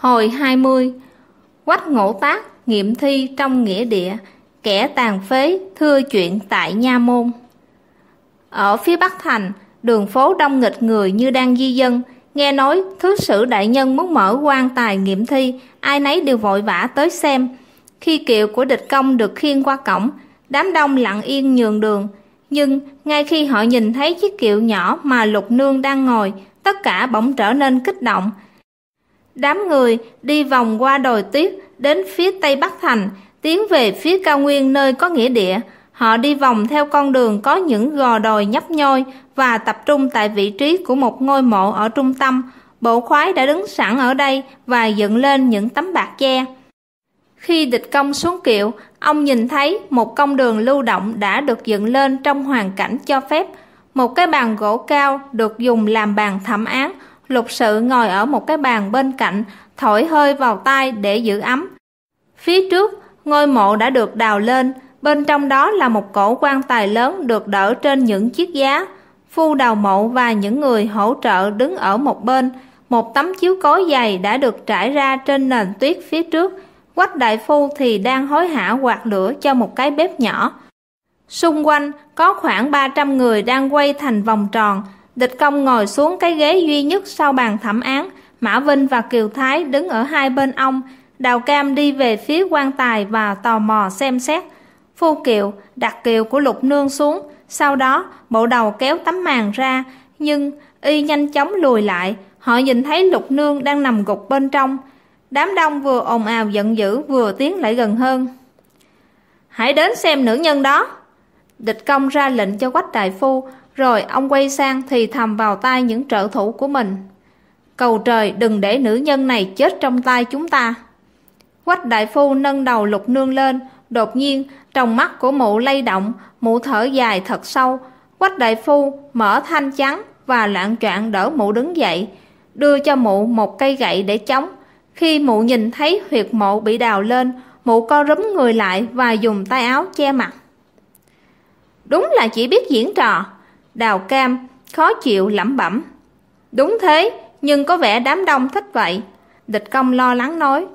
Hồi 20 Quách ngộ tác nghiệm thi trong nghĩa địa, Kẻ tàn phế thưa chuyện tại Nha Môn. Ở phía Bắc Thành, Đường phố đông nghịch người như đang di dân, Nghe nói thứ sử đại nhân muốn mở quan tài nghiệm thi, Ai nấy đều vội vã tới xem. Khi kiệu của địch công được khiêng qua cổng, Đám đông lặng yên nhường đường. Nhưng ngay khi họ nhìn thấy chiếc kiệu nhỏ mà lục nương đang ngồi, Tất cả bỗng trở nên kích động. Đám người đi vòng qua đồi tuyết đến phía tây Bắc Thành, tiến về phía cao nguyên nơi có nghĩa địa. Họ đi vòng theo con đường có những gò đồi nhấp nhôi và tập trung tại vị trí của một ngôi mộ ở trung tâm. Bộ khoái đã đứng sẵn ở đây và dựng lên những tấm bạc che. Khi địch công xuống kiệu, ông nhìn thấy một công đường lưu động đã được dựng lên trong hoàn cảnh cho phép. Một cái bàn gỗ cao được dùng làm bàn thẩm án, lục sự ngồi ở một cái bàn bên cạnh, thổi hơi vào tai để giữ ấm. Phía trước, ngôi mộ đã được đào lên, bên trong đó là một cổ quan tài lớn được đỡ trên những chiếc giá. Phu đào mộ và những người hỗ trợ đứng ở một bên, một tấm chiếu cối dày đã được trải ra trên nền tuyết phía trước. Quách đại phu thì đang hối hả quạt lửa cho một cái bếp nhỏ. Xung quanh có khoảng 300 người đang quay thành vòng tròn, Địch công ngồi xuống cái ghế duy nhất sau bàn thẩm án, Mã Vinh và Kiều Thái đứng ở hai bên ông, Đào Cam đi về phía quan tài và tò mò xem xét. Phu Kiều đặt kiều của Lục Nương xuống, sau đó bộ đầu kéo tấm màn ra, nhưng y nhanh chóng lùi lại, họ nhìn thấy Lục Nương đang nằm gục bên trong. Đám đông vừa ồn ào giận dữ vừa tiến lại gần hơn. Hãy đến xem nữ nhân đó. Địch công ra lệnh cho quách đại phu, rồi ông quay sang thì thầm vào tai những trợ thủ của mình. Cầu trời đừng để nữ nhân này chết trong tay chúng ta. Quách đại phu nâng đầu lục nương lên, đột nhiên trong mắt của mụ lay động, mụ thở dài thật sâu. Quách đại phu mở thanh trắng và loạn choạng đỡ mụ đứng dậy, đưa cho mụ một cây gậy để chống. Khi mụ nhìn thấy huyệt mộ bị đào lên, mụ co rúm người lại và dùng tay áo che mặt. Đúng là chỉ biết diễn trò, Đào cam, khó chịu lẩm bẩm. Đúng thế, nhưng có vẻ đám đông thích vậy. Địch công lo lắng nói.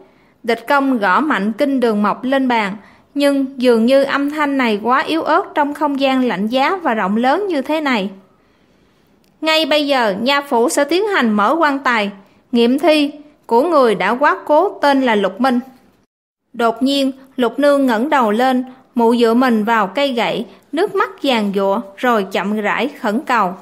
Địch công gõ mạnh kinh đường mộc lên bàn, nhưng dường như âm thanh này quá yếu ớt trong không gian lạnh giá và rộng lớn như thế này. Ngay bây giờ, nha phủ sẽ tiến hành mở quan tài, nghiệm thi của người đã quá cố tên là Lục Minh. Đột nhiên, Lục Nương ngẩng đầu lên, mụ dựa mình vào cây gậy, nước mắt giàn giụa rồi chậm rãi khẩn cầu.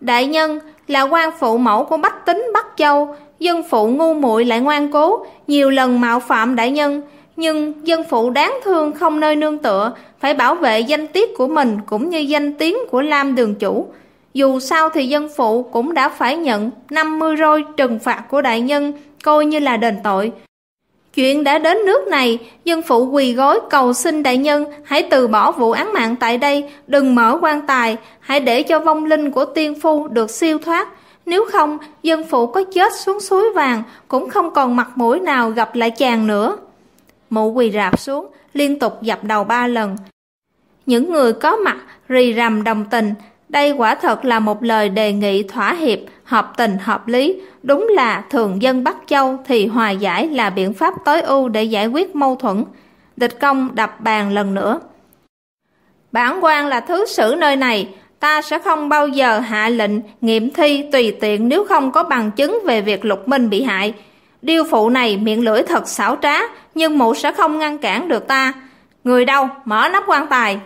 Đại nhân là quan phụ mẫu của bách tính Bắc Châu, dân phụ ngu muội lại ngoan cố, nhiều lần mạo phạm đại nhân, nhưng dân phụ đáng thương không nơi nương tựa, phải bảo vệ danh tiết của mình cũng như danh tiếng của Lam Đường Chủ. Dù sao thì dân phụ cũng đã phải nhận 50 roi trừng phạt của đại nhân, coi như là đền tội, Chuyện đã đến nước này, dân phụ quỳ gối cầu xin đại nhân hãy từ bỏ vụ án mạng tại đây, đừng mở quan tài, hãy để cho vong linh của tiên phu được siêu thoát. Nếu không, dân phụ có chết xuống suối vàng cũng không còn mặt mũi nào gặp lại chàng nữa. Mụ quỳ rạp xuống, liên tục dập đầu ba lần. Những người có mặt rì rầm đồng tình, đây quả thật là một lời đề nghị thỏa hiệp, hợp tình hợp lý. Đúng là thường dân Bắc Châu thì hòa giải là biện pháp tối ưu để giải quyết mâu thuẫn. Địch công đập bàn lần nữa. Bản quan là thứ sử nơi này, ta sẽ không bao giờ hạ lệnh nghiệm thi tùy tiện nếu không có bằng chứng về việc lục minh bị hại. Điêu phụ này miệng lưỡi thật xảo trá, nhưng mụ sẽ không ngăn cản được ta. Người đâu, mở nắp quan tài.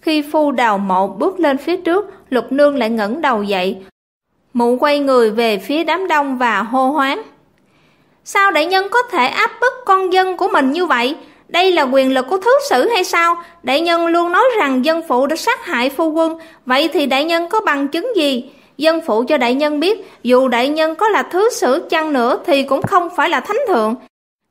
Khi phu đào mộ bước lên phía trước, lục nương lại ngẩng đầu dậy. Mụ quay người về phía đám đông và hô hoáng. Sao đại nhân có thể áp bức con dân của mình như vậy? Đây là quyền lực của thứ sử hay sao? Đại nhân luôn nói rằng dân phụ đã sát hại phu quân, vậy thì đại nhân có bằng chứng gì? Dân phụ cho đại nhân biết, dù đại nhân có là thứ sử chăng nữa thì cũng không phải là thánh thượng.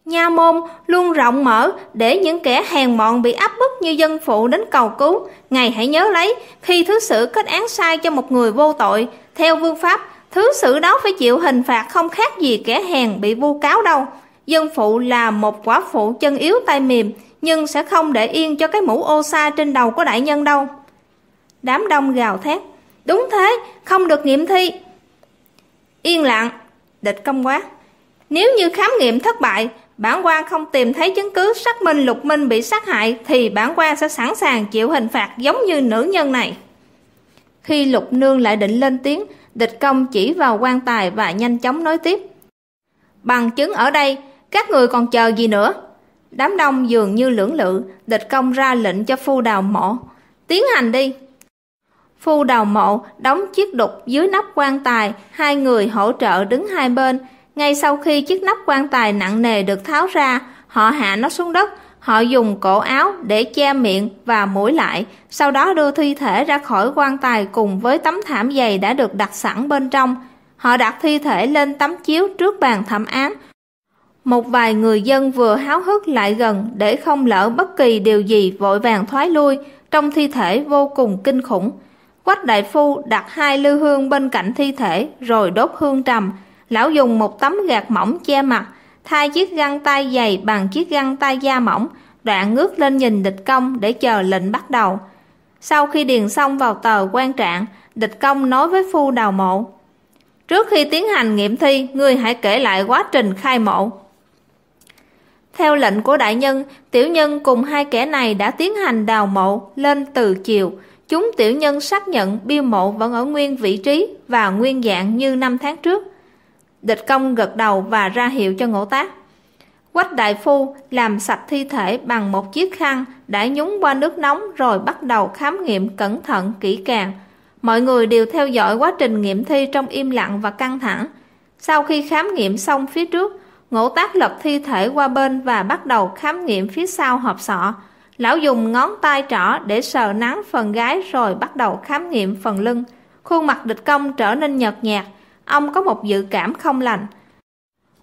Nha môn luôn rộng mở để những kẻ hèn mọn bị áp bức như dân phụ đến cầu cứu. Ngài hãy nhớ lấy, khi thứ sử kết án sai cho một người vô tội, theo vương pháp, thứ sử đó phải chịu hình phạt không khác gì kẻ hèn bị vu cáo đâu. Dân phụ là một quả phụ chân yếu tay mềm, nhưng sẽ không để yên cho cái mũ ô sa trên đầu của đại nhân đâu. Đám đông gào thét. Đúng thế, không được nghiệm thi. Yên lặng, địch công quát. nếu như khám nghiệm thất bại bản quan không tìm thấy chứng cứ xác minh lục minh bị sát hại thì bản quan sẽ sẵn sàng chịu hình phạt giống như nữ nhân này. Khi lục nương lại định lên tiếng, địch công chỉ vào quan tài và nhanh chóng nói tiếp. Bằng chứng ở đây, các người còn chờ gì nữa? Đám đông dường như lưỡng lự, địch công ra lệnh cho phu đào mộ. Tiến hành đi. Phu đào mộ đóng chiếc đục dưới nắp quan tài, hai người hỗ trợ đứng hai bên ngay sau khi chiếc nắp quan tài nặng nề được tháo ra, họ hạ nó xuống đất. Họ dùng cổ áo để che miệng và mũi lại, sau đó đưa thi thể ra khỏi quan tài cùng với tấm thảm dày đã được đặt sẵn bên trong. Họ đặt thi thể lên tấm chiếu trước bàn thẩm án. Một vài người dân vừa háo hức lại gần để không lỡ bất kỳ điều gì vội vàng thoái lui, trong thi thể vô cùng kinh khủng. Quách đại phu đặt hai lư hương bên cạnh thi thể rồi đốt hương trầm lão dùng một tấm gạt mỏng che mặt, thay chiếc găng tay dày bằng chiếc găng tay da mỏng, đoạn ngước lên nhìn địch công để chờ lệnh bắt đầu. Sau khi điền xong vào tờ quan trạng, địch công nói với phu đào mộ, trước khi tiến hành nghiệm thi, ngươi hãy kể lại quá trình khai mộ. Theo lệnh của đại nhân, tiểu nhân cùng hai kẻ này đã tiến hành đào mộ lên từ chiều. Chúng tiểu nhân xác nhận bia mộ vẫn ở nguyên vị trí và nguyên dạng như năm tháng trước địch công gật đầu và ra hiệu cho ngộ tác. Quách đại phu làm sạch thi thể bằng một chiếc khăn đã nhúng qua nước nóng rồi bắt đầu khám nghiệm cẩn thận kỹ càng. Mọi người đều theo dõi quá trình nghiệm thi trong im lặng và căng thẳng. Sau khi khám nghiệm xong phía trước ngộ tác lật thi thể qua bên và bắt đầu khám nghiệm phía sau hộp sọ. Lão dùng ngón tay trỏ để sờ nắng phần gái rồi bắt đầu khám nghiệm phần lưng. Khuôn mặt địch công trở nên nhợt nhạt ông có một dự cảm không lành.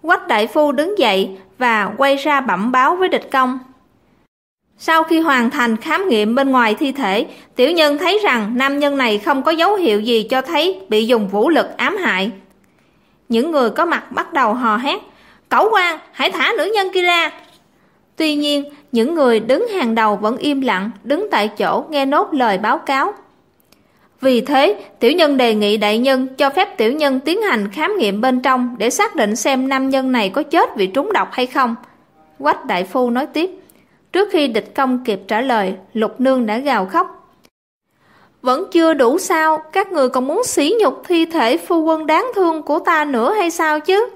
Quách đại phu đứng dậy và quay ra bẩm báo với địch công. Sau khi hoàn thành khám nghiệm bên ngoài thi thể, tiểu nhân thấy rằng nam nhân này không có dấu hiệu gì cho thấy bị dùng vũ lực ám hại. Những người có mặt bắt đầu hò hét, cẩu quan, hãy thả nữ nhân kia ra! Tuy nhiên, những người đứng hàng đầu vẫn im lặng, đứng tại chỗ nghe nốt lời báo cáo vì thế, tiểu nhân đề nghị đại nhân cho phép tiểu nhân tiến hành khám nghiệm bên trong để xác định xem nam nhân này có chết vì trúng độc hay không. Quách đại phu nói tiếp, trước khi địch công kịp trả lời, lục nương đã gào khóc. Vẫn chưa đủ sao, các người còn muốn sỉ nhục thi thể phu quân đáng thương của ta nữa hay sao chứ?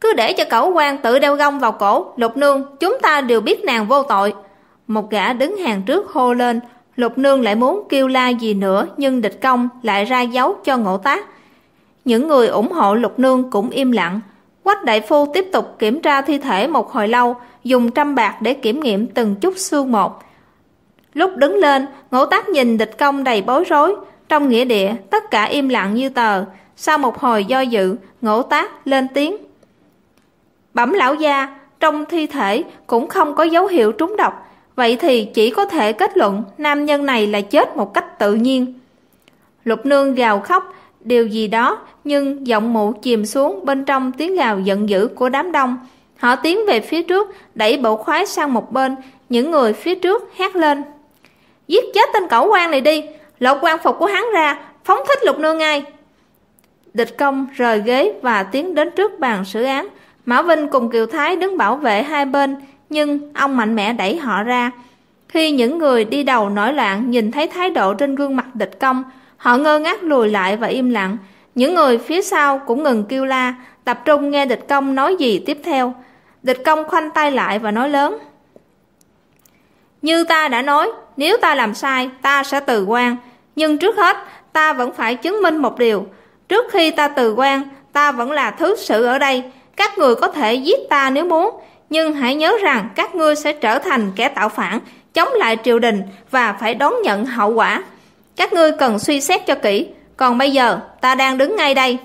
Cứ để cho cẩu quan tự đeo gông vào cổ, lục nương, chúng ta đều biết nàng vô tội. Một gã đứng hàng trước hô lên lục nương lại muốn kêu la gì nữa, nhưng địch công lại ra dấu cho ngộ tác. Những người ủng hộ lục nương cũng im lặng. Quách đại phu tiếp tục kiểm tra thi thể một hồi lâu, dùng trăm bạc để kiểm nghiệm từng chút xương một. Lúc đứng lên, ngộ tác nhìn địch công đầy bối rối. Trong nghĩa địa, tất cả im lặng như tờ. Sau một hồi do dự, ngộ tác lên tiếng. Bẩm lão gia, trong thi thể cũng không có dấu hiệu trúng độc vậy thì chỉ có thể kết luận nam nhân này là chết một cách tự nhiên. Lục nương gào khóc, điều gì đó, nhưng giọng mụ chìm xuống bên trong tiếng gào giận dữ của đám đông. Họ tiến về phía trước, đẩy bộ khoái sang một bên, những người phía trước hét lên. Giết chết tên cẩu quan này đi, lột quan phục của hắn ra, phóng thích lục nương ngay. Địch công rời ghế và tiến đến trước bàn xử án. Mã vinh cùng kiều thái đứng bảo vệ hai bên nhưng ông mạnh mẽ đẩy họ ra. Khi những người đi đầu nổi loạn nhìn thấy thái độ trên gương mặt địch công, họ ngơ ngác lùi lại và im lặng. Những người phía sau cũng ngừng kêu la, tập trung nghe địch công nói gì tiếp theo. Địch công khoanh tay lại và nói lớn. Như ta đã nói, nếu ta làm sai, ta sẽ từ quan. Nhưng trước hết, ta vẫn phải chứng minh một điều. Trước khi ta từ quan, ta vẫn là thứ sự ở đây. Các người có thể giết ta nếu muốn nhưng hãy nhớ rằng các ngươi sẽ trở thành kẻ tạo phản, chống lại triều đình và phải đón nhận hậu quả. Các ngươi cần suy xét cho kỹ. Còn bây giờ, ta đang đứng ngay đây.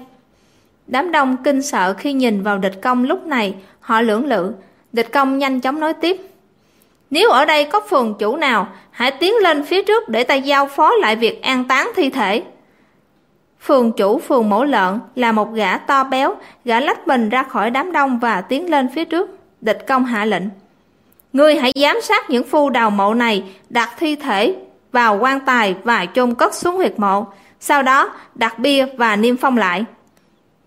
Đám đông kinh sợ khi nhìn vào địch công lúc này, họ lưỡng lự. Địch công nhanh chóng nói tiếp, nếu ở đây có phường chủ nào, hãy tiến lên phía trước để ta giao phó lại việc an táng thi thể. Phường chủ phường mổ lợn là một gã to béo, gã lách mình ra khỏi đám đông và tiến lên phía trước địch công hạ lệnh ngươi hãy giám sát những phu đào mộ này đặt thi thể vào quan tài và chôn cất xuống huyệt mộ sau đó đặt bia và niêm phong lại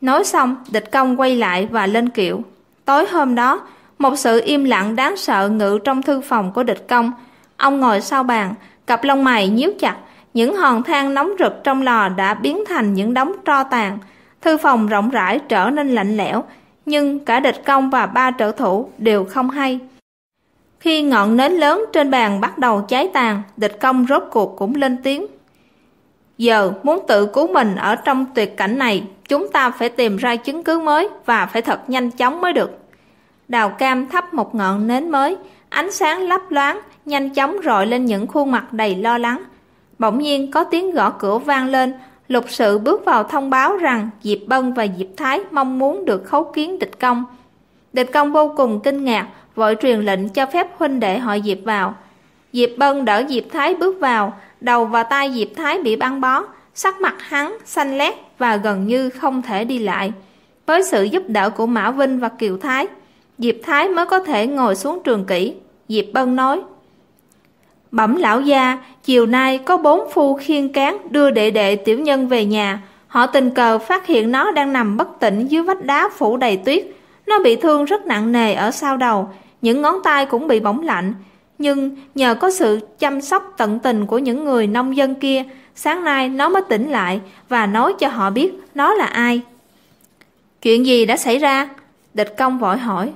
Nói xong, địch công quay lại và lên kiệu. Tối hôm đó, một sự im lặng đáng sợ ngự trong thư phòng của địch công. Ông ngồi sau bàn, cặp lông mày nhíu chặt, những hòn than nóng rực trong lò đã biến thành những đống tro tàn. Thư phòng rộng rãi trở nên lạnh lẽo, nhưng cả địch công và ba trợ thủ đều không hay. Khi ngọn nến lớn trên bàn bắt đầu cháy tàn, địch công rốt cuộc cũng lên tiếng. Giờ muốn tự cứu mình ở trong tuyệt cảnh này, chúng ta phải tìm ra chứng cứ mới và phải thật nhanh chóng mới được. Đào cam thắp một ngọn nến mới, ánh sáng lấp loáng, nhanh chóng rọi lên những khuôn mặt đầy lo lắng. Bỗng nhiên có tiếng gõ cửa vang lên, lục sự bước vào thông báo rằng Diệp Bân và Diệp Thái mong muốn được khấu kiến địch công. Địch công vô cùng kinh ngạc, vội truyền lệnh cho phép huynh đệ họ Diệp vào. Diệp Bân đỡ Diệp Thái bước vào, đầu và tay Diệp Thái bị băng bó, sắc mặt hắn xanh lét và gần như không thể đi lại. Với sự giúp đỡ của Mã Vinh và Kiều Thái, Diệp Thái mới có thể ngồi xuống trường kỷ. Diệp Bân nói, Bẩm lão gia, chiều nay có bốn phu khiên cán đưa đệ đệ tiểu nhân về nhà. Họ tình cờ phát hiện nó đang nằm bất tỉnh dưới vách đá phủ đầy tuyết. Nó bị thương rất nặng nề ở sau đầu, những ngón tay cũng bị bỏng lạnh. Nhưng nhờ có sự chăm sóc tận tình của những người nông dân kia, sáng nay nó mới tỉnh lại và nói cho họ biết nó là ai. Chuyện gì đã xảy ra? Địch công vội hỏi.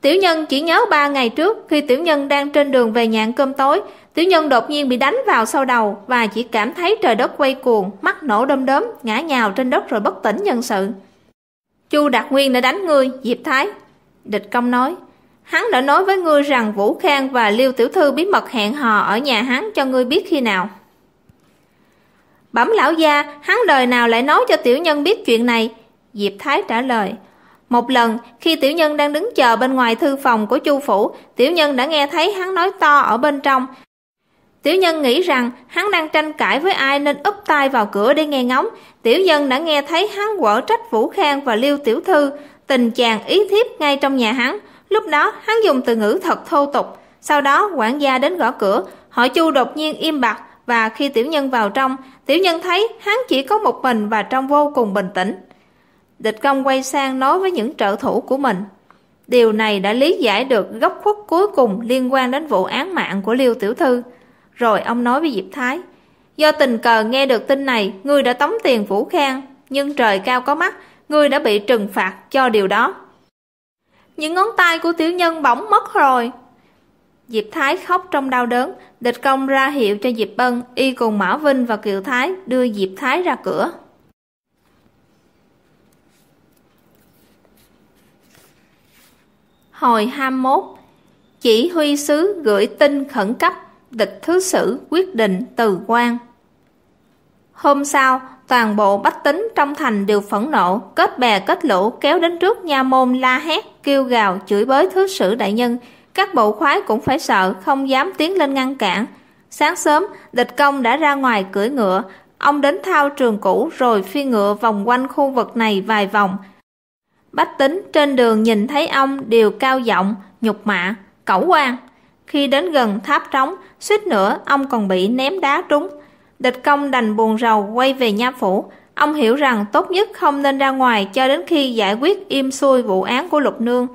Tiểu nhân chỉ nhớ ba ngày trước khi tiểu nhân đang trên đường về nhà ăn cơm tối, tiểu nhân đột nhiên bị đánh vào sau đầu và chỉ cảm thấy trời đất quay cuồng, mắt nổ đom đóm, ngã nhào trên đất rồi bất tỉnh nhân sự. Chu Đạt Nguyên đã đánh ngươi, Diệp Thái. Địch công nói, hắn đã nói với ngươi rằng Vũ Khang và Liêu Tiểu Thư bí mật hẹn hò ở nhà hắn cho ngươi biết khi nào. Bẩm lão gia, hắn đời nào lại nói cho tiểu nhân biết chuyện này? Diệp Thái trả lời, một lần, khi tiểu nhân đang đứng chờ bên ngoài thư phòng của chu phủ, tiểu nhân đã nghe thấy hắn nói to ở bên trong. Tiểu nhân nghĩ rằng hắn đang tranh cãi với ai nên úp tay vào cửa để nghe ngóng. Tiểu nhân đã nghe thấy hắn quở trách Vũ Khang và Liêu Tiểu Thư, tình chàng ý thiếp ngay trong nhà hắn. Lúc đó hắn dùng từ ngữ thật thô tục. Sau đó quản gia đến gõ cửa, họ chu đột nhiên im bặt và khi tiểu nhân vào trong, tiểu nhân thấy hắn chỉ có một mình và trông vô cùng bình tĩnh. Địch công quay sang nói với những trợ thủ của mình. Điều này đã lý giải được góc khuất cuối cùng liên quan đến vụ án mạng của Liêu Tiểu Thư. Rồi ông nói với Diệp Thái, do tình cờ nghe được tin này, ngươi đã tống tiền Vũ Khang, nhưng trời cao có mắt, ngươi đã bị trừng phạt cho điều đó. Những ngón tay của tiểu nhân bỗng mất rồi. Diệp Thái khóc trong đau đớn, địch công ra hiệu cho Diệp Bân, y cùng Mã Vinh và Kiều Thái đưa Diệp Thái ra cửa. Hồi 21 Chỉ huy sứ gửi tin khẩn cấp Địch thứ sử quyết định từ quan Hôm sau, toàn bộ bách tính trong thành đều phẫn nộ, kết bè kết lũ kéo đến trước nha môn la hét, kêu gào, chửi bới thứ sử đại nhân. Các bộ khoái cũng phải sợ, không dám tiến lên ngăn cản. Sáng sớm, địch công đã ra ngoài cưỡi ngựa. Ông đến thao trường cũ rồi phi ngựa vòng quanh khu vực này vài vòng, Bách tính trên đường nhìn thấy ông đều cao giọng, nhục mạ, cẩu quan. Khi đến gần tháp trống, suýt nữa ông còn bị ném đá trúng. Địch công đành buồn rầu quay về nha phủ. Ông hiểu rằng tốt nhất không nên ra ngoài cho đến khi giải quyết im xuôi vụ án của Lục Nương.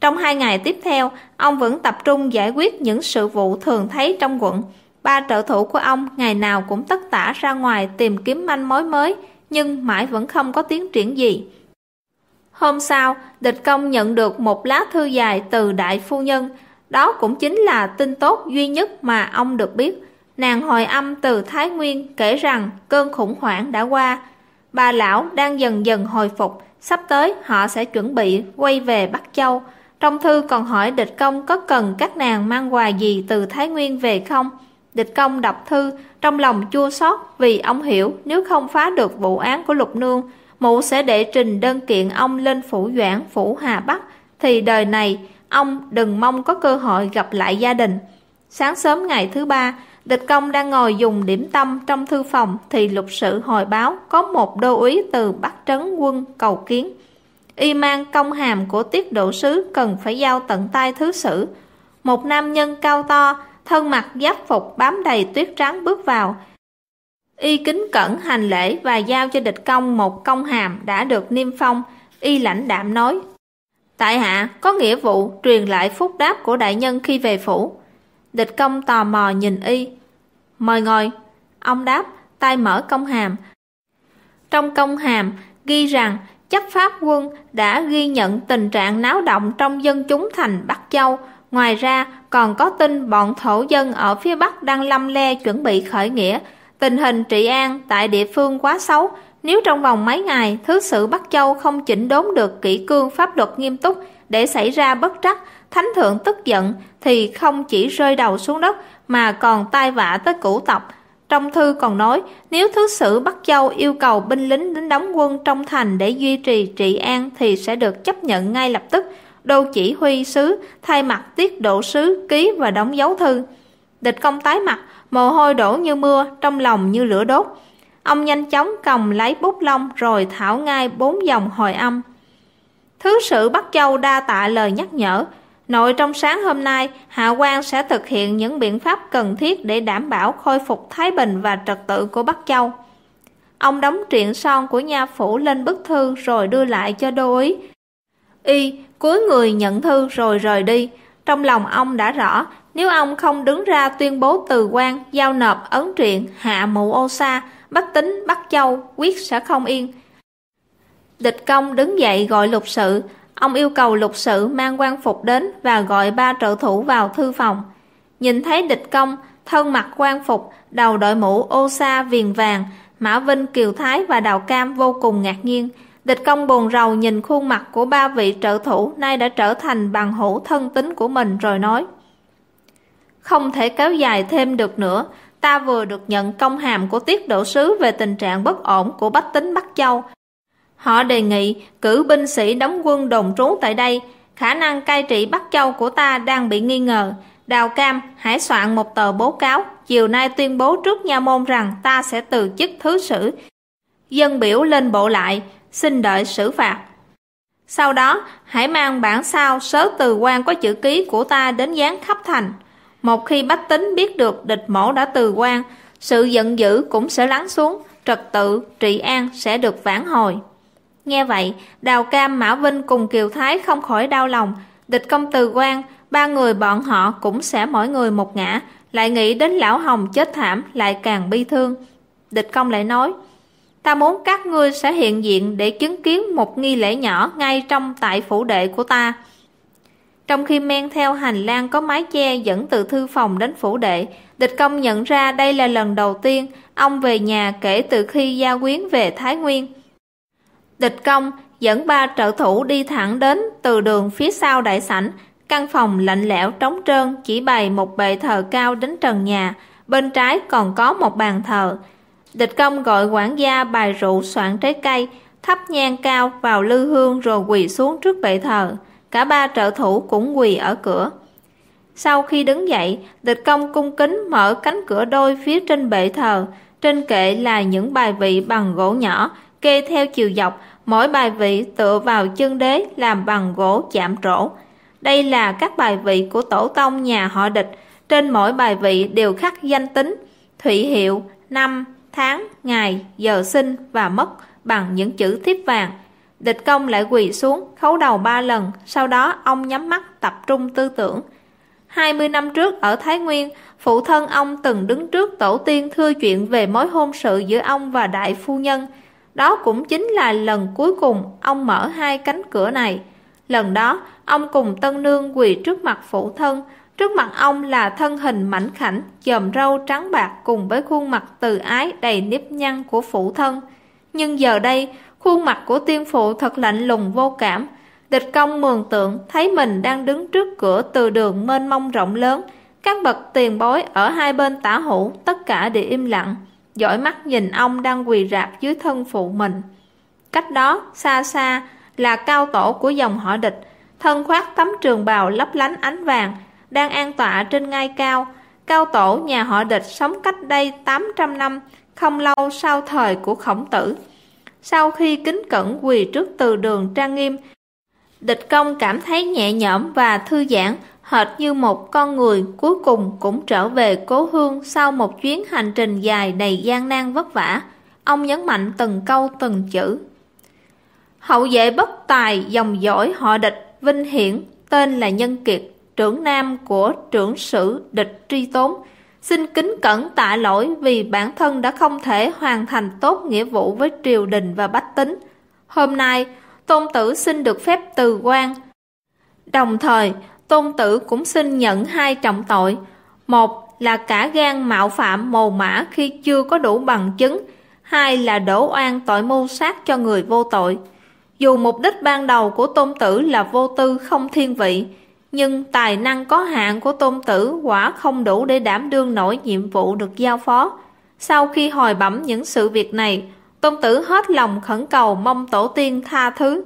Trong hai ngày tiếp theo, ông vẫn tập trung giải quyết những sự vụ thường thấy trong quận. Ba trợ thủ của ông ngày nào cũng tất tả ra ngoài tìm kiếm manh mối mới, nhưng mãi vẫn không có tiến triển gì. Hôm sau, địch công nhận được một lá thư dài từ đại phu nhân. Đó cũng chính là tin tốt duy nhất mà ông được biết. Nàng hồi âm từ Thái Nguyên kể rằng cơn khủng hoảng đã qua. Bà lão đang dần dần hồi phục, sắp tới họ sẽ chuẩn bị quay về Bắc Châu. Trong thư còn hỏi địch công có cần các nàng mang quà gì từ Thái Nguyên về không? Địch công đọc thư, trong lòng chua xót vì ông hiểu nếu không phá được vụ án của Lục Nương, mụ sẽ đệ trình đơn kiện ông lên phủ doãn phủ Hà Bắc, thì đời này ông đừng mong có cơ hội gặp lại gia đình. Sáng sớm ngày thứ ba, địch công đang ngồi dùng điểm tâm trong thư phòng thì lục sự hồi báo có một đô úy từ Bắc Trấn quân cầu kiến. Y mang công hàm của tiết độ sứ cần phải giao tận tay thứ sử. Một nam nhân cao to, thân mặc giáp phục bám đầy tuyết trắng bước vào. Y kính cẩn hành lễ và giao cho địch công một công hàm đã được niêm phong, y lãnh đạm nói. Tại hạ có nghĩa vụ truyền lại phúc đáp của đại nhân khi về phủ. Địch công tò mò nhìn y. Mời ngồi. Ông đáp, tay mở công hàm. Trong công hàm ghi rằng chấp pháp quân đã ghi nhận tình trạng náo động trong dân chúng thành Bắc Châu. Ngoài ra còn có tin bọn thổ dân ở phía Bắc đang lâm le chuẩn bị khởi nghĩa. Tình hình trị an tại địa phương quá xấu. Nếu trong vòng mấy ngày Thứ sử Bắc Châu không chỉnh đốn được kỹ cương pháp luật nghiêm túc để xảy ra bất trắc, Thánh Thượng tức giận thì không chỉ rơi đầu xuống đất mà còn tai vạ tới cửu tộc trong thư còn nói, nếu thứ sử Bắc Châu yêu cầu binh lính đến đóng quân trong thành để duy trì trị an thì sẽ được chấp nhận ngay lập tức. Đô chỉ huy sứ thay mặt tiết độ sứ ký và đóng dấu thư. Địch công tái mặt, mồ hôi đổ như mưa, trong lòng như lửa đốt. Ông nhanh chóng cầm lấy bút lông rồi thảo ngay bốn dòng hồi âm. Thứ sử Bắc Châu đa tạ lời nhắc nhở, Nội trong sáng hôm nay, Hạ quan sẽ thực hiện những biện pháp cần thiết để đảm bảo khôi phục thái bình và trật tự của Bắc Châu. Ông đóng truyện son của nha phủ lên bức thư rồi đưa lại cho đô ý. Y cúi người nhận thư rồi rời đi. Trong lòng ông đã rõ, nếu ông không đứng ra tuyên bố từ quan, giao nộp ấn truyện, hạ mụ ô sa, bách tính Bắc Châu quyết sẽ không yên. Địch công đứng dậy gọi lục sự, Ông yêu cầu lục sự mang quan phục đến và gọi ba trợ thủ vào thư phòng. Nhìn thấy địch công, thân mặc quan phục, đầu đội mũ ô sa viền vàng, Mã Vinh, Kiều Thái và Đào Cam vô cùng ngạc nhiên. Địch công buồn rầu nhìn khuôn mặt của ba vị trợ thủ nay đã trở thành bằng hữu thân tính của mình rồi nói. Không thể kéo dài thêm được nữa, ta vừa được nhận công hàm của tiết độ sứ về tình trạng bất ổn của bách tính Bắc Châu, Họ đề nghị cử binh sĩ đóng quân đồn trú tại đây. Khả năng cai trị Bắc Châu của ta đang bị nghi ngờ. Đào Cam hãy soạn một tờ bố cáo, chiều nay tuyên bố trước nha môn rằng ta sẽ từ chức thứ sử. Dân biểu lên bộ lại, xin đợi xử phạt. Sau đó, hãy mang bản sao sớ từ quan có chữ ký của ta đến dán khắp thành. Một khi bách tính biết được địch mổ đã từ quan, sự giận dữ cũng sẽ lắng xuống, trật tự, trị an sẽ được vãn hồi. Nghe vậy, Đào Cam, Mã Vinh cùng Kiều Thái không khỏi đau lòng. Địch công từ quan, ba người bọn họ cũng sẽ mỗi người một ngã, lại nghĩ đến lão hồng chết thảm lại càng bi thương. Địch công lại nói, ta muốn các ngươi sẽ hiện diện để chứng kiến một nghi lễ nhỏ ngay trong tại phủ đệ của ta. Trong khi men theo hành lang có mái che dẫn từ thư phòng đến phủ đệ, địch công nhận ra đây là lần đầu tiên ông về nhà kể từ khi gia quyến về Thái Nguyên. Địch công dẫn ba trợ thủ đi thẳng đến từ đường phía sau đại sảnh, căn phòng lạnh lẽo trống trơn chỉ bày một bệ thờ cao đến trần nhà, bên trái còn có một bàn thờ. Địch công gọi quản gia bài rượu soạn trái cây, thắp nhang cao vào lư hương rồi quỳ xuống trước bệ thờ. Cả ba trợ thủ cũng quỳ ở cửa. Sau khi đứng dậy, địch công cung kính mở cánh cửa đôi phía trên bệ thờ. Trên kệ là những bài vị bằng gỗ nhỏ, kê theo chiều dọc, mỗi bài vị tựa vào chân đế làm bằng gỗ chạm trổ. Đây là các bài vị của tổ tông nhà họ địch, trên mỗi bài vị đều khắc danh tính, thủy hiệu, năm, tháng, ngày, giờ sinh và mất bằng những chữ thiếp vàng. Địch công lại quỳ xuống, khấu đầu ba lần, sau đó ông nhắm mắt tập trung tư tưởng. 20 năm trước ở Thái Nguyên, phụ thân ông từng đứng trước tổ tiên thưa chuyện về mối hôn sự giữa ông và đại phu nhân – đó cũng chính là lần cuối cùng ông mở hai cánh cửa này. Lần đó, ông cùng Tân Nương quỳ trước mặt phụ thân. Trước mặt ông là thân hình mảnh khảnh, chòm râu trắng bạc cùng với khuôn mặt từ ái đầy nếp nhăn của phụ thân. Nhưng giờ đây, khuôn mặt của tiên phụ thật lạnh lùng vô cảm. Địch công mường tượng thấy mình đang đứng trước cửa từ đường mênh mông rộng lớn. Các bậc tiền bối ở hai bên tả hữu tất cả đều im lặng dõi mắt nhìn ông đang quỳ rạp dưới thân phụ mình. Cách đó, xa xa, là cao tổ của dòng họ địch, thân khoác tấm trường bào lấp lánh ánh vàng, đang an tọa trên ngai cao. Cao tổ nhà họ địch sống cách đây 800 năm, không lâu sau thời của khổng tử. Sau khi kính cẩn quỳ trước từ đường trang nghiêm, địch công cảm thấy nhẹ nhõm và thư giãn, hệt như một con người cuối cùng cũng trở về cố hương sau một chuyến hành trình dài đầy gian nan vất vả. Ông nhấn mạnh từng câu từng chữ. Hậu vệ bất tài, dòng dõi họ địch, vinh hiển, tên là Nhân Kiệt, trưởng nam của trưởng sử địch tri tốn. Xin kính cẩn tạ lỗi vì bản thân đã không thể hoàn thành tốt nghĩa vụ với triều đình và bách tính. Hôm nay, tôn tử xin được phép từ quan. Đồng thời, tôn tử cũng xin nhận hai trọng tội. Một là cả gan mạo phạm mồ mã khi chưa có đủ bằng chứng. Hai là đổ oan tội mưu sát cho người vô tội. Dù mục đích ban đầu của tôn tử là vô tư không thiên vị, nhưng tài năng có hạn của tôn tử quả không đủ để đảm đương nổi nhiệm vụ được giao phó. Sau khi hồi bẩm những sự việc này, tôn tử hết lòng khẩn cầu mong tổ tiên tha thứ.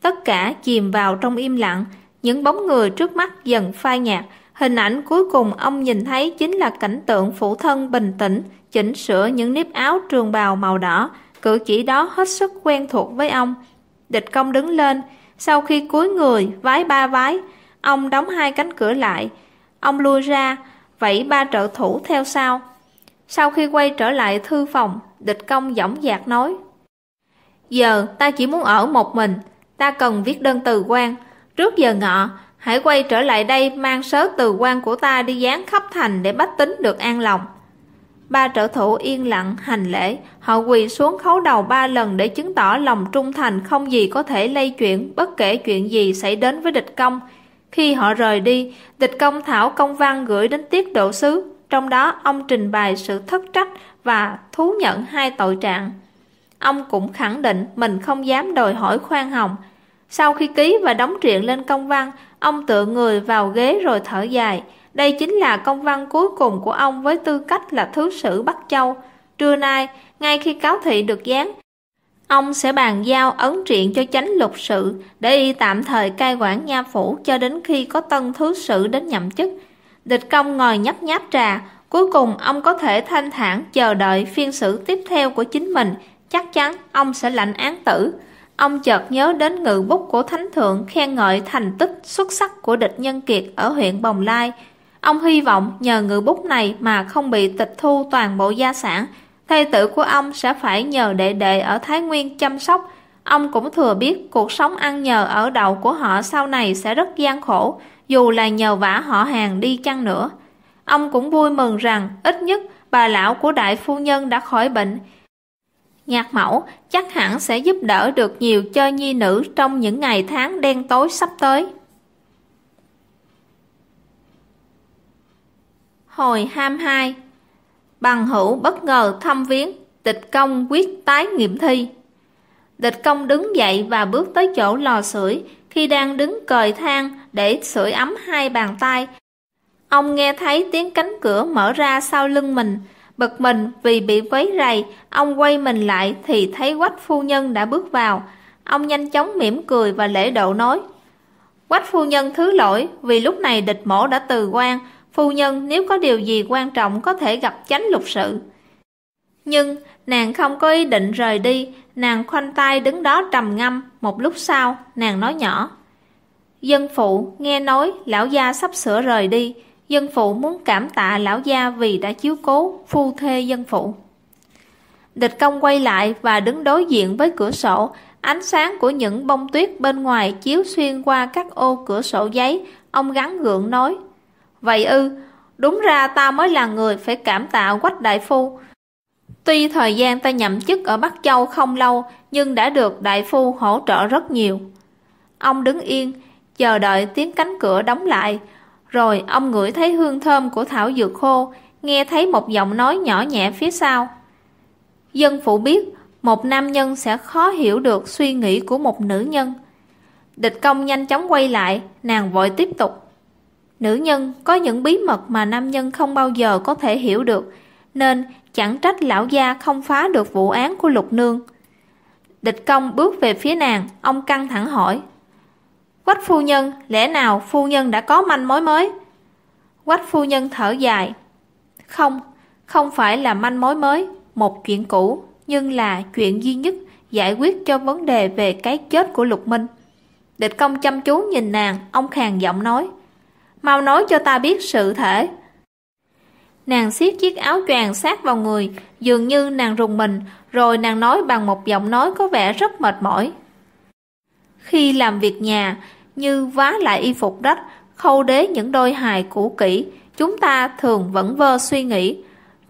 Tất cả chìm vào trong im lặng, những bóng người trước mắt dần phai nhạt, hình ảnh cuối cùng ông nhìn thấy chính là cảnh tượng phụ thân bình tĩnh, chỉnh sửa những nếp áo trường bào màu đỏ, cử chỉ đó hết sức quen thuộc với ông. Địch công đứng lên, sau khi cúi người, vái ba vái, ông đóng hai cánh cửa lại. Ông lui ra, vẫy ba trợ thủ theo sau. Sau khi quay trở lại thư phòng, địch công dõng dạc nói. Giờ ta chỉ muốn ở một mình, ta cần viết đơn từ quan. Trước giờ ngọ, hãy quay trở lại đây mang sớ từ quan của ta đi dán khắp thành để bách tính được an lòng. Ba trợ thủ yên lặng hành lễ, họ quỳ xuống khấu đầu ba lần để chứng tỏ lòng trung thành không gì có thể lây chuyển bất kể chuyện gì xảy đến với địch công. Khi họ rời đi, địch công thảo công văn gửi đến tiết độ sứ, trong đó ông trình bày sự thất trách và thú nhận hai tội trạng. Ông cũng khẳng định mình không dám đòi hỏi khoan hồng. Sau khi ký và đóng truyện lên công văn, ông tựa người vào ghế rồi thở dài, đây chính là công văn cuối cùng của ông với tư cách là thứ sử Bắc Châu. Trưa nay, ngay khi cáo thị được dán, ông sẽ bàn giao ấn triện cho chánh lục sự để y tạm thời cai quản nha phủ cho đến khi có tân thứ sử đến nhậm chức. Địch công ngồi nhấp nháp trà, cuối cùng ông có thể thanh thản chờ đợi phiên xử tiếp theo của chính mình, chắc chắn ông sẽ lãnh án tử. Ông chợt nhớ đến ngự bút của Thánh Thượng khen ngợi thành tích xuất sắc của địch nhân kiệt ở huyện Bồng Lai, Ông hy vọng nhờ ngự bút này mà không bị tịch thu toàn bộ gia sản. Thê tử của ông sẽ phải nhờ đệ đệ ở Thái Nguyên chăm sóc. Ông cũng thừa biết cuộc sống ăn nhờ ở đậu của họ sau này sẽ rất gian khổ, dù là nhờ vả họ hàng đi chăng nữa. Ông cũng vui mừng rằng ít nhất bà lão của đại phu nhân đã khỏi bệnh. Nhạc mẫu chắc hẳn sẽ giúp đỡ được nhiều cho nhi nữ trong những ngày tháng đen tối sắp tới. Hồi 22 Bằng hữu bất ngờ thăm viếng, địch công quyết tái nghiệm thi. Địch công đứng dậy và bước tới chỗ lò sưởi khi đang đứng cời thang để sưởi ấm hai bàn tay. Ông nghe thấy tiếng cánh cửa mở ra sau lưng mình, bực mình vì bị quấy rầy, ông quay mình lại thì thấy quách phu nhân đã bước vào. Ông nhanh chóng mỉm cười và lễ độ nói. Quách phu nhân thứ lỗi vì lúc này địch mổ đã từ quan, Phu nhân nếu có điều gì quan trọng có thể gặp chánh lục sự. Nhưng nàng không có ý định rời đi, nàng khoanh tay đứng đó trầm ngâm, một lúc sau nàng nói nhỏ. Dân phụ nghe nói lão gia sắp sửa rời đi, dân phụ muốn cảm tạ lão gia vì đã chiếu cố phu thê dân phụ. Địch công quay lại và đứng đối diện với cửa sổ, ánh sáng của những bông tuyết bên ngoài chiếu xuyên qua các ô cửa sổ giấy, ông gắn gượng nói. Vậy ư, đúng ra ta mới là người phải cảm tạ quách đại phu. Tuy thời gian ta nhậm chức ở Bắc Châu không lâu, nhưng đã được đại phu hỗ trợ rất nhiều. Ông đứng yên, chờ đợi tiếng cánh cửa đóng lại, rồi ông ngửi thấy hương thơm của thảo dược khô, nghe thấy một giọng nói nhỏ nhẹ phía sau. Dân phụ biết, một nam nhân sẽ khó hiểu được suy nghĩ của một nữ nhân. Địch công nhanh chóng quay lại, nàng vội tiếp tục. Nữ nhân có những bí mật mà nam nhân không bao giờ có thể hiểu được, nên chẳng trách lão gia không phá được vụ án của lục nương. Địch công bước về phía nàng, ông căng thẳng hỏi. Quách phu nhân, lẽ nào phu nhân đã có manh mối mới? Quách phu nhân thở dài. Không, không phải là manh mối mới, một chuyện cũ, nhưng là chuyện duy nhất giải quyết cho vấn đề về cái chết của Lục Minh. Địch công chăm chú nhìn nàng, ông khàn giọng nói mau nói cho ta biết sự thể. Nàng siết chiếc áo choàng sát vào người, dường như nàng rùng mình, rồi nàng nói bằng một giọng nói có vẻ rất mệt mỏi. Khi làm việc nhà, như vá lại y phục rách, khâu đế những đôi hài cũ kỹ, chúng ta thường vẫn vơ suy nghĩ.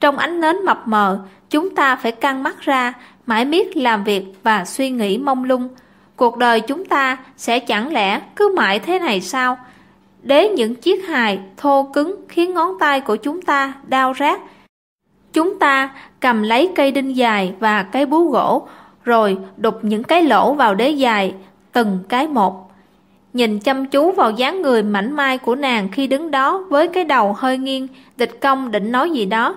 Trong ánh nến mập mờ, chúng ta phải căng mắt ra, mãi miết làm việc và suy nghĩ mông lung. Cuộc đời chúng ta sẽ chẳng lẽ cứ mãi thế này sao? Đế những chiếc hài thô cứng khiến ngón tay của chúng ta đau rát. Chúng ta cầm lấy cây đinh dài và cái búa gỗ, rồi đục những cái lỗ vào đế dài, từng cái một. Nhìn chăm chú vào dáng người mảnh mai của nàng khi đứng đó với cái đầu hơi nghiêng, địch công định nói gì đó.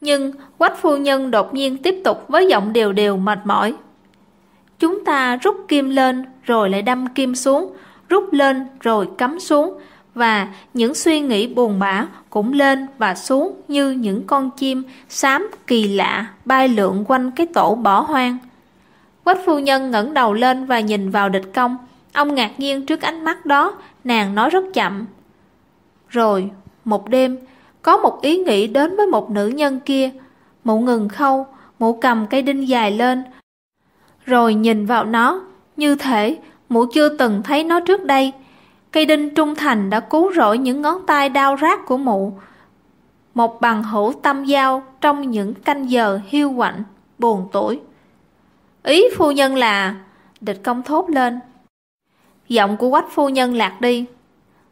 Nhưng quách phu nhân đột nhiên tiếp tục với giọng đều đều mệt mỏi. Chúng ta rút kim lên rồi lại đâm kim xuống, rút lên rồi cắm xuống, và những suy nghĩ buồn bã cũng lên và xuống như những con chim xám kỳ lạ bay lượn quanh cái tổ bỏ hoang. Quách phu nhân ngẩng đầu lên và nhìn vào địch công. Ông ngạc nhiên trước ánh mắt đó, nàng nói rất chậm. Rồi, một đêm, có một ý nghĩ đến với một nữ nhân kia. Mụ ngừng khâu, mụ cầm cây đinh dài lên. Rồi nhìn vào nó, như thể mụ chưa từng thấy nó trước đây. Cây đinh trung thành đã cứu rỗi những ngón tay đau rát của mụ. Một bằng hữu tâm giao trong những canh giờ hiu quạnh, buồn tuổi. Ý phu nhân là... Địch công thốt lên. Giọng của quách phu nhân lạc đi.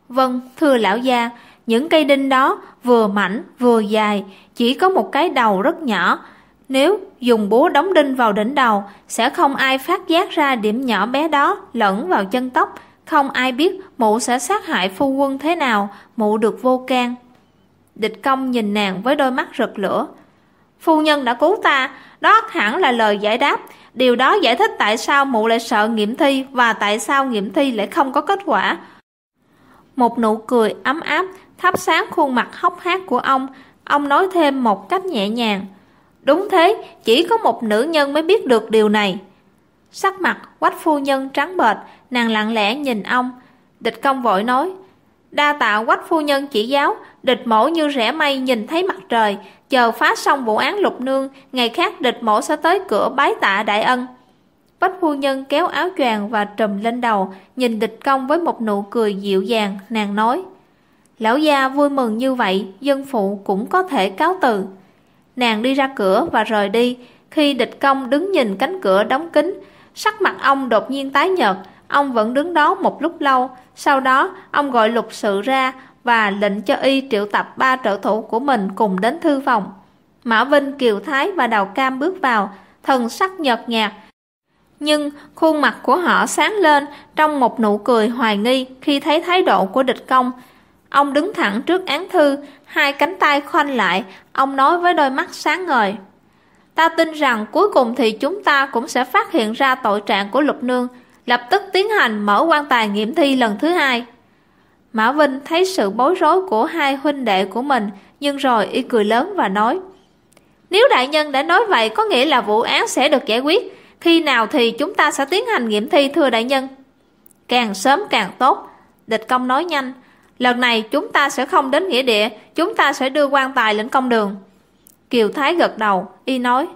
Vâng, thưa lão gia, những cây đinh đó vừa mảnh vừa dài, chỉ có một cái đầu rất nhỏ. Nếu dùng búa đóng đinh vào đỉnh đầu, sẽ không ai phát giác ra điểm nhỏ bé đó lẫn vào chân tóc, không ai biết mụ sẽ sát hại phu quân thế nào, mụ được vô can. Địch công nhìn nàng với đôi mắt rực lửa. Phu nhân đã cứu ta, đó hẳn là lời giải đáp. Điều đó giải thích tại sao mụ lại sợ nghiệm thi và tại sao nghiệm thi lại không có kết quả. Một nụ cười ấm áp thắp sáng khuôn mặt hốc hác của ông. Ông nói thêm một cách nhẹ nhàng. Đúng thế, chỉ có một nữ nhân mới biết được điều này. Sắc mặt quách phu nhân trắng bệch, nàng lặng lẽ nhìn ông. Địch công vội nói, đa tạ quách phu nhân chỉ giáo, địch mổ như rẽ mây nhìn thấy mặt trời, chờ phá xong vụ án lục nương, ngày khác địch mổ sẽ tới cửa bái tạ đại ân. Bách phu nhân kéo áo choàng và trùm lên đầu, nhìn địch công với một nụ cười dịu dàng, nàng nói. Lão gia vui mừng như vậy, dân phụ cũng có thể cáo từ. Nàng đi ra cửa và rời đi, khi địch công đứng nhìn cánh cửa đóng kín, sắc mặt ông đột nhiên tái nhợt, ông vẫn đứng đó một lúc lâu, sau đó ông gọi lục sự ra và lệnh cho y triệu tập ba trợ thủ của mình cùng đến thư phòng. Mã Vinh, Kiều Thái và Đào Cam bước vào, thần sắc nhợt nhạt. Nhưng khuôn mặt của họ sáng lên trong một nụ cười hoài nghi khi thấy thái độ của địch công. Ông đứng thẳng trước án thư, hai cánh tay khoanh lại, ông nói với đôi mắt sáng ngời. Ta tin rằng cuối cùng thì chúng ta cũng sẽ phát hiện ra tội trạng của lục nương, lập tức tiến hành mở quan tài nghiệm thi lần thứ hai. Mã Vinh thấy sự bối rối của hai huynh đệ của mình, nhưng rồi y cười lớn và nói Nếu đại nhân đã nói vậy có nghĩa là vụ án sẽ được giải quyết, khi nào thì chúng ta sẽ tiến hành nghiệm thi thưa đại nhân? Càng sớm càng tốt, địch công nói nhanh, lần này chúng ta sẽ không đến nghĩa địa, chúng ta sẽ đưa quan tài lên công đường. Kiều Thái gật đầu, y nói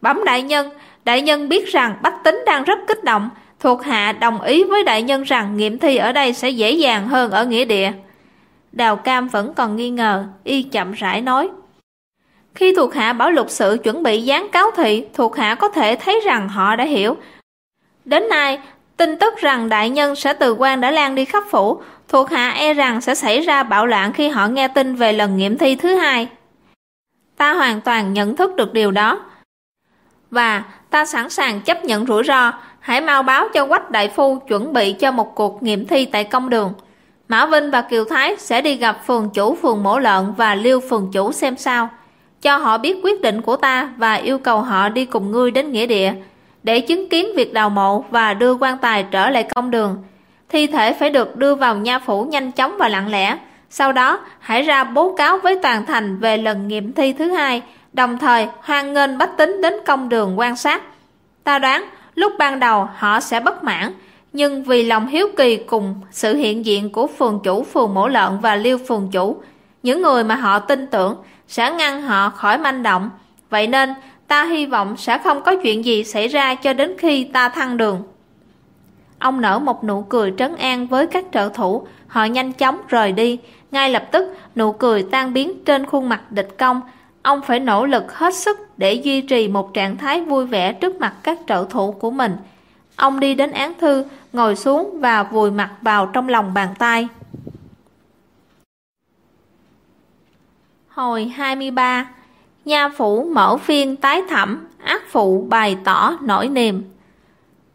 Bẩm đại nhân, đại nhân biết rằng Bách Tính đang rất kích động, thuộc hạ đồng ý với đại nhân rằng nghiệm thi ở đây sẽ dễ dàng hơn ở nghĩa địa. Đào Cam vẫn còn nghi ngờ, y chậm rãi nói. Khi thuộc hạ bảo lục sự chuẩn bị dán cáo thị, thuộc hạ có thể thấy rằng họ đã hiểu. Đến nay, tin tức rằng đại nhân sẽ từ quan đã lan đi khắp phủ, thuộc hạ e rằng sẽ xảy ra bạo loạn khi họ nghe tin về lần nghiệm thi thứ hai. Ta hoàn toàn nhận thức được điều đó. Và ta sẵn sàng chấp nhận rủi ro, hãy mau báo cho quách đại phu chuẩn bị cho một cuộc nghiệm thi tại công đường. Mã Vinh và Kiều Thái sẽ đi gặp phường chủ phường Mổ Lợn và Liêu phường chủ xem sao. Cho họ biết quyết định của ta và yêu cầu họ đi cùng ngươi đến nghĩa địa, để chứng kiến việc đào mộ và đưa quan tài trở lại công đường. Thi thể phải được đưa vào nha phủ nhanh chóng và lặng lẽ. Sau đó, hãy ra bố cáo với toàn thành về lần nghiệm thi thứ hai, đồng thời hoan nghênh bách tính đến công đường quan sát. Ta đoán, lúc ban đầu họ sẽ bất mãn, nhưng vì lòng hiếu kỳ cùng sự hiện diện của phường chủ phường mổ lợn và liêu phường chủ, những người mà họ tin tưởng sẽ ngăn họ khỏi manh động. Vậy nên, ta hy vọng sẽ không có chuyện gì xảy ra cho đến khi ta thăng đường. Ông nở một nụ cười trấn an với các trợ thủ, họ nhanh chóng rời đi. Ngay lập tức, nụ cười tan biến trên khuôn mặt địch công. Ông phải nỗ lực hết sức để duy trì một trạng thái vui vẻ trước mặt các trợ thủ của mình. Ông đi đến án thư, ngồi xuống và vùi mặt vào trong lòng bàn tay. Hồi 23 Nha phủ mở phiên tái thẩm, ác phụ bày tỏ nỗi niềm.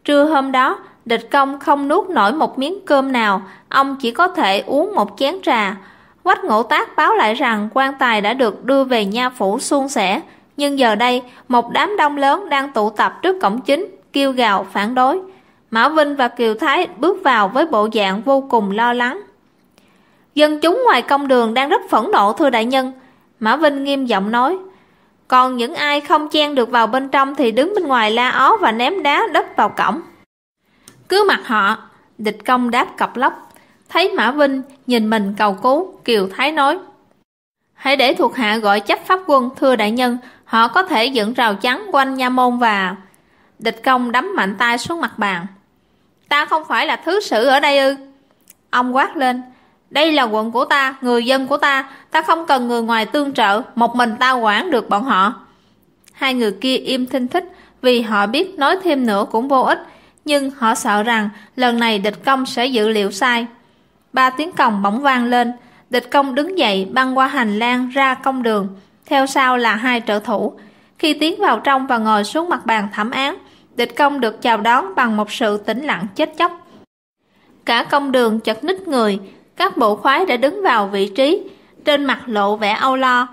Trưa hôm đó, địch công không nuốt nổi một miếng cơm nào, ông chỉ có thể uống một chén trà. Quách ngộ tác báo lại rằng quan tài đã được đưa về nha phủ suôn sẻ, nhưng giờ đây một đám đông lớn đang tụ tập trước cổng chính, kêu gào phản đối. Mã Vinh và Kiều Thái bước vào với bộ dạng vô cùng lo lắng. Dân chúng ngoài công đường đang rất phẫn nộ thưa đại nhân. Mã Vinh nghiêm giọng nói. Còn những ai không chen được vào bên trong thì đứng bên ngoài la ó và ném đá đất vào cổng. Cứ mặt họ, địch công đáp cọc lóc. Thấy Mã Vinh nhìn mình cầu cứu, Kiều Thái nói. Hãy để thuộc hạ gọi chấp pháp quân thưa đại nhân, họ có thể dựng rào chắn quanh nha môn và... Địch công đấm mạnh tay xuống mặt bàn. Ta không phải là thứ sử ở đây ư? Ông quát lên. Đây là quận của ta, người dân của ta, ta không cần người ngoài tương trợ, một mình ta quản được bọn họ. Hai người kia im thinh thích vì họ biết nói thêm nữa cũng vô ích, nhưng họ sợ rằng lần này địch công sẽ dự liệu sai. Ba tiếng còng bỗng vang lên, địch công đứng dậy băng qua hành lang ra công đường, theo sau là hai trợ thủ. Khi tiến vào trong và ngồi xuống mặt bàn thẩm án, địch công được chào đón bằng một sự tĩnh lặng chết chóc. Cả công đường chật ních người, các bộ khoái đã đứng vào vị trí, trên mặt lộ vẻ âu lo.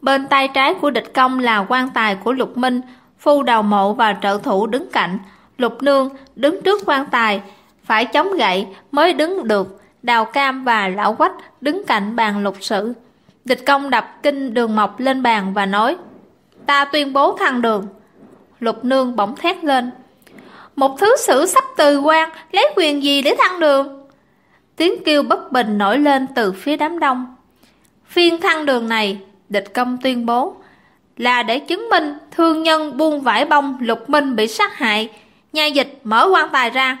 Bên tay trái của địch công là quan tài của Lục Minh, phu đầu mộ và trợ thủ đứng cạnh. Lục Nương đứng trước quan tài, phải chống gậy mới đứng được. Đào Cam và Lão Quách đứng cạnh bàn lục sự. Địch công đập kinh đường mộc lên bàn và nói Ta tuyên bố thăng đường. Lục Nương bỗng thét lên. Một thứ sử sắp từ quan, lấy quyền gì để thăng đường? Tiếng kêu bất bình nổi lên từ phía đám đông. Phiên thăng đường này, địch công tuyên bố, là để chứng minh thương nhân buôn vải bông Lục Minh bị sát hại. nha dịch mở quan tài ra.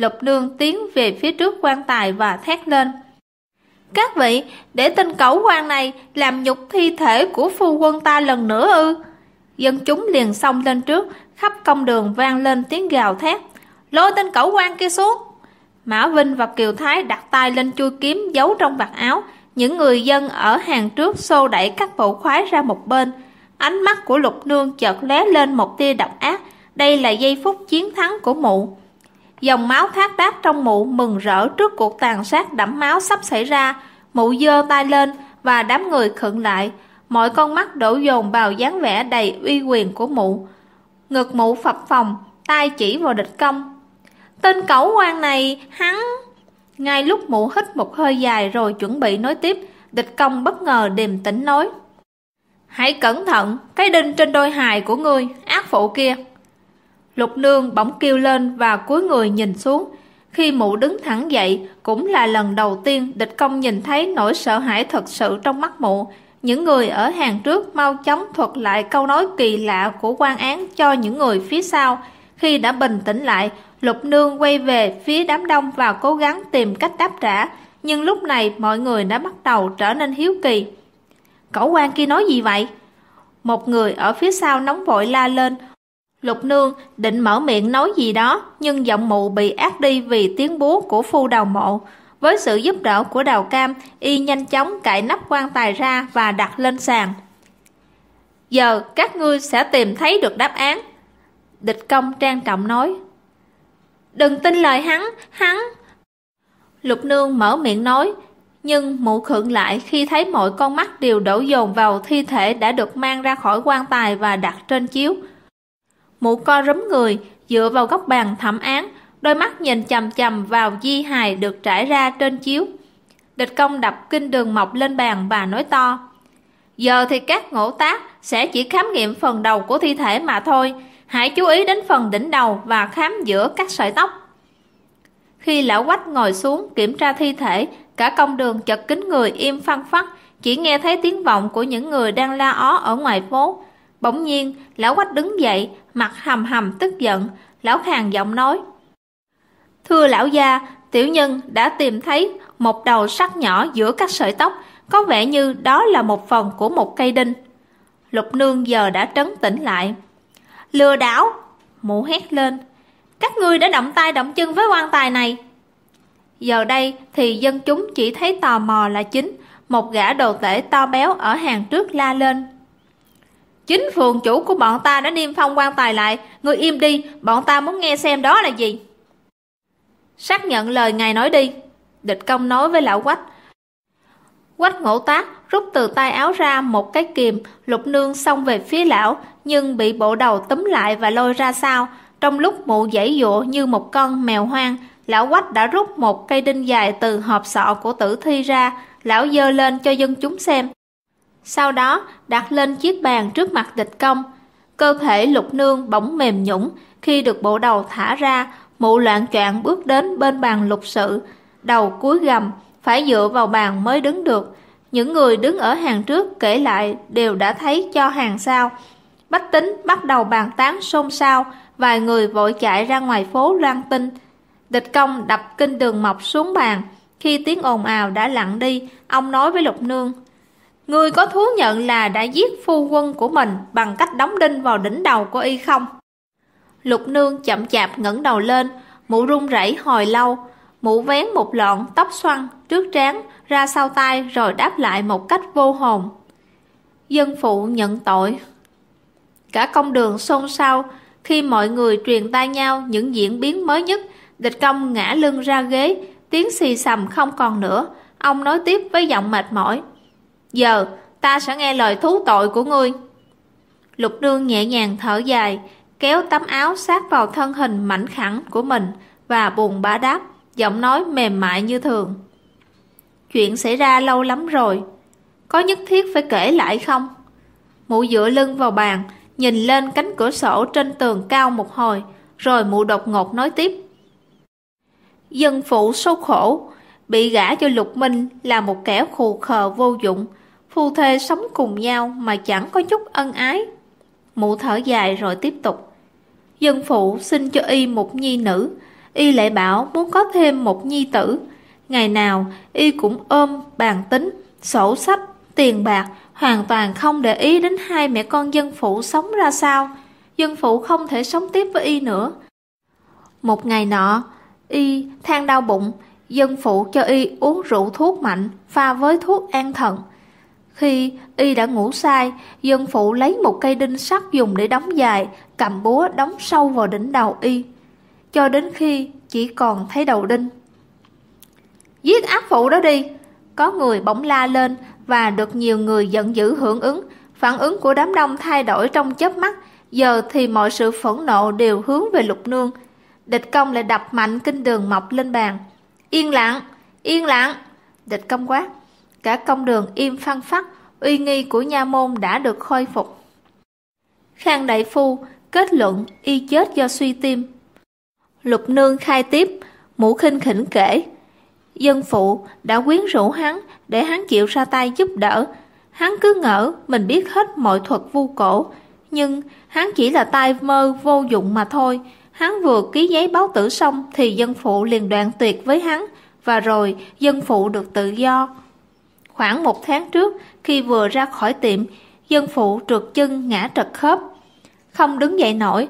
Lục Nương tiến về phía trước quan tài và thét lên. Các vị, để tên cẩu quan này làm nhục thi thể của phu quân ta lần nữa ư? Dân chúng liền xông lên trước, khắp công đường vang lên tiếng gào thét. Lôi tên cẩu quan kia xuống! Mã Vinh và Kiều Thái đặt tay lên chui kiếm giấu trong vạt áo. Những người dân ở hàng trước xô đẩy các bộ khoái ra một bên. Ánh mắt của Lục Nương chợt lé lên một tia độc ác. Đây là giây phút chiến thắng của mụ. Dòng máu thác đát trong mụ mừng rỡ trước cuộc tàn sát đẫm máu sắp xảy ra. Mụ giơ tay lên và đám người khựng lại. Mọi con mắt đổ dồn vào dáng vẻ đầy uy quyền của mụ. Ngực mụ phập phòng, tay chỉ vào địch công, Tên cẩu quan này, hắn... Ngay lúc mụ hít một hơi dài rồi chuẩn bị nói tiếp, địch công bất ngờ điềm tĩnh nói. Hãy cẩn thận, cái đinh trên đôi hài của ngươi, ác phụ kia. Lục nương bỗng kêu lên và cúi người nhìn xuống. Khi mụ đứng thẳng dậy, cũng là lần đầu tiên địch công nhìn thấy nỗi sợ hãi thật sự trong mắt mụ. Những người ở hàng trước mau chóng thuật lại câu nói kỳ lạ của quan án cho những người phía sau. Khi đã bình tĩnh lại, Lục Nương quay về phía đám đông và cố gắng tìm cách đáp trả, nhưng lúc này mọi người đã bắt đầu trở nên hiếu kỳ. Cẩu quan kia nói gì vậy? Một người ở phía sau nóng vội la lên. Lục Nương định mở miệng nói gì đó, nhưng giọng mụ bị át đi vì tiếng búa của phu đầu mộ. Với sự giúp đỡ của đào cam, y nhanh chóng cạy nắp quan tài ra và đặt lên sàn. Giờ các ngươi sẽ tìm thấy được đáp án. Địch công trang trọng nói. Đừng tin lời hắn, hắn... Lục nương mở miệng nói, nhưng mụ khựng lại khi thấy mọi con mắt đều đổ dồn vào thi thể đã được mang ra khỏi quan tài và đặt trên chiếu mũ co rúm người, dựa vào góc bàn thẩm án, đôi mắt nhìn chằm chằm vào di hài được trải ra trên chiếu. Địch công đập kinh đường mọc lên bàn và nói to. Giờ thì các ngỗ tác sẽ chỉ khám nghiệm phần đầu của thi thể mà thôi, Hãy chú ý đến phần đỉnh đầu và khám giữa các sợi tóc. Khi lão quách ngồi xuống kiểm tra thi thể, cả công đường chật kính người im phăng phắc, chỉ nghe thấy tiếng vọng của những người đang la ó ở ngoài phố. Bỗng nhiên, lão quách đứng dậy, mặt hầm hầm tức giận, lão khàn giọng nói. Thưa lão gia, tiểu nhân đã tìm thấy một đầu sắt nhỏ giữa các sợi tóc, có vẻ như đó là một phần của một cây đinh. Lục nương giờ đã trấn tĩnh lại. Lừa đảo! Mụ hét lên. Các ngươi đã động tay động chân với quan tài này. Giờ đây thì dân chúng chỉ thấy tò mò là chính. Một gã đồ tể to béo ở hàng trước la lên. Chính phường chủ của bọn ta đã niêm phong quan tài lại. người im đi, bọn ta muốn nghe xem đó là gì. Xác nhận lời ngài nói đi. Địch công nói với lão quách. Quách ngộ tác rút từ tay áo ra một cái kìm, lục nương xông về phía lão, nhưng bị bộ đầu túm lại và lôi ra sau. Trong lúc mụ dãy dụa như một con mèo hoang, lão quách đã rút một cây đinh dài từ hộp sọ của tử thi ra, lão dơ lên cho dân chúng xem. Sau đó đặt lên chiếc bàn trước mặt địch công. Cơ thể lục nương bỗng mềm nhũng, khi được bộ đầu thả ra, mụ loạn choạng bước đến bên bàn lục sự, đầu cúi gầm, phải dựa vào bàn mới đứng được. Những người đứng ở hàng trước kể lại đều đã thấy cho hàng sau. Bách tính bắt đầu bàn tán xôn xao, vài người vội chạy ra ngoài phố loan tin. Địch công đập kinh đường mọc xuống bàn. Khi tiếng ồn ào đã lặng đi, ông nói với Lục Nương. Người có thú nhận là đã giết phu quân của mình bằng cách đóng đinh vào đỉnh đầu của y không? Lục Nương chậm chạp ngẩng đầu lên, mụ run rẩy hồi lâu. Mụ vén một lọn tóc xoăn trước trán ra sau tai rồi đáp lại một cách vô hồn. Dân phụ nhận tội. Cả công đường xôn xao khi mọi người truyền tai nhau những diễn biến mới nhất. Địch công ngã lưng ra ghế, tiếng xì xầm không còn nữa. Ông nói tiếp với giọng mệt mỏi. Giờ ta sẽ nghe lời thú tội của ngươi. Lục đương nhẹ nhàng thở dài, kéo tấm áo sát vào thân hình mảnh khẳng của mình và buồn bã đáp, giọng nói mềm mại như thường. Chuyện xảy ra lâu lắm rồi, có nhất thiết phải kể lại không? Mụ dựa lưng vào bàn, nhìn lên cánh cửa sổ trên tường cao một hồi, rồi mụ đột ngột nói tiếp. Dân phụ sâu khổ, bị gả cho Lục Minh là một kẻ khù khờ vô dụng, phu thê sống cùng nhau mà chẳng có chút ân ái. Mụ thở dài rồi tiếp tục. Dân phụ xin cho y một nhi nữ, y lại bảo muốn có thêm một nhi tử. Ngày nào y cũng ôm bàn tính, sổ sách, tiền bạc, hoàn toàn không để ý đến hai mẹ con dân phụ sống ra sao. Dân phụ không thể sống tiếp với y nữa. Một ngày nọ, y than đau bụng, dân phụ cho y uống rượu thuốc mạnh pha với thuốc an thần. Khi y đã ngủ sai, dân phụ lấy một cây đinh sắt dùng để đóng dài, cầm búa đóng sâu vào đỉnh đầu y, cho đến khi chỉ còn thấy đầu đinh. Giết ác phụ đó đi! Có người bỗng la lên và được nhiều người giận dữ hưởng ứng. Phản ứng của đám đông thay đổi trong chớp mắt, giờ thì mọi sự phẫn nộ đều hướng về lục nương. Địch công lại đập mạnh kinh đường mọc lên bàn. Yên lặng! Yên lặng! Địch công quát. Cả công đường im phăng phắc, uy nghi của nha môn đã được khôi phục. Khang Đại Phu kết luận y chết do suy tim. Lục Nương khai tiếp, mũ khinh khỉnh kể. Dân phụ đã quyến rũ hắn để hắn chịu ra tay giúp đỡ. Hắn cứ ngỡ mình biết hết mọi thuật vu cổ, nhưng hắn chỉ là tai mơ vô dụng mà thôi. Hắn vừa ký giấy báo tử xong thì dân phụ liền đoạn tuyệt với hắn, và rồi dân phụ được tự do. Khoảng một tháng trước, khi vừa ra khỏi tiệm, dân phụ trượt chân ngã trật khớp, không đứng dậy nổi.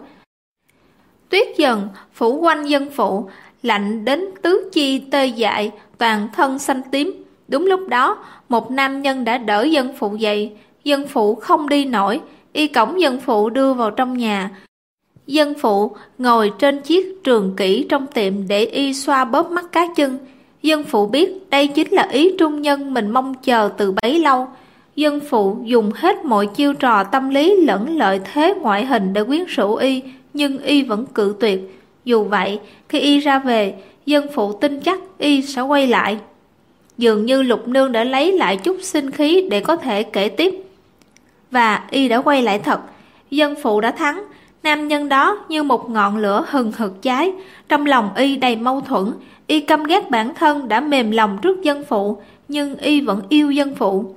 Tuyết dần phủ quanh dân phụ, lạnh đến tứ chi tê dại, toàn thân xanh tím. Đúng lúc đó, một nam nhân đã đỡ dân phụ dậy, dân phụ không đi nổi, y cổng dân phụ đưa vào trong nhà. Dân phụ ngồi trên chiếc trường kỷ trong tiệm để y xoa bóp mắt cá chân, Dân phụ biết đây chính là ý trung nhân mình mong chờ từ bấy lâu. Dân phụ dùng hết mọi chiêu trò tâm lý lẫn lợi thế ngoại hình để quyến rũ y, nhưng y vẫn cự tuyệt. Dù vậy, khi y ra về, dân phụ tin chắc y sẽ quay lại. Dường như lục nương đã lấy lại chút sinh khí để có thể kể tiếp. Và y đã quay lại thật. Dân phụ đã thắng, Nam nhân đó như một ngọn lửa hừng hực cháy, trong lòng y đầy mâu thuẫn, y căm ghét bản thân đã mềm lòng trước dân phụ, nhưng y vẫn yêu dân phụ.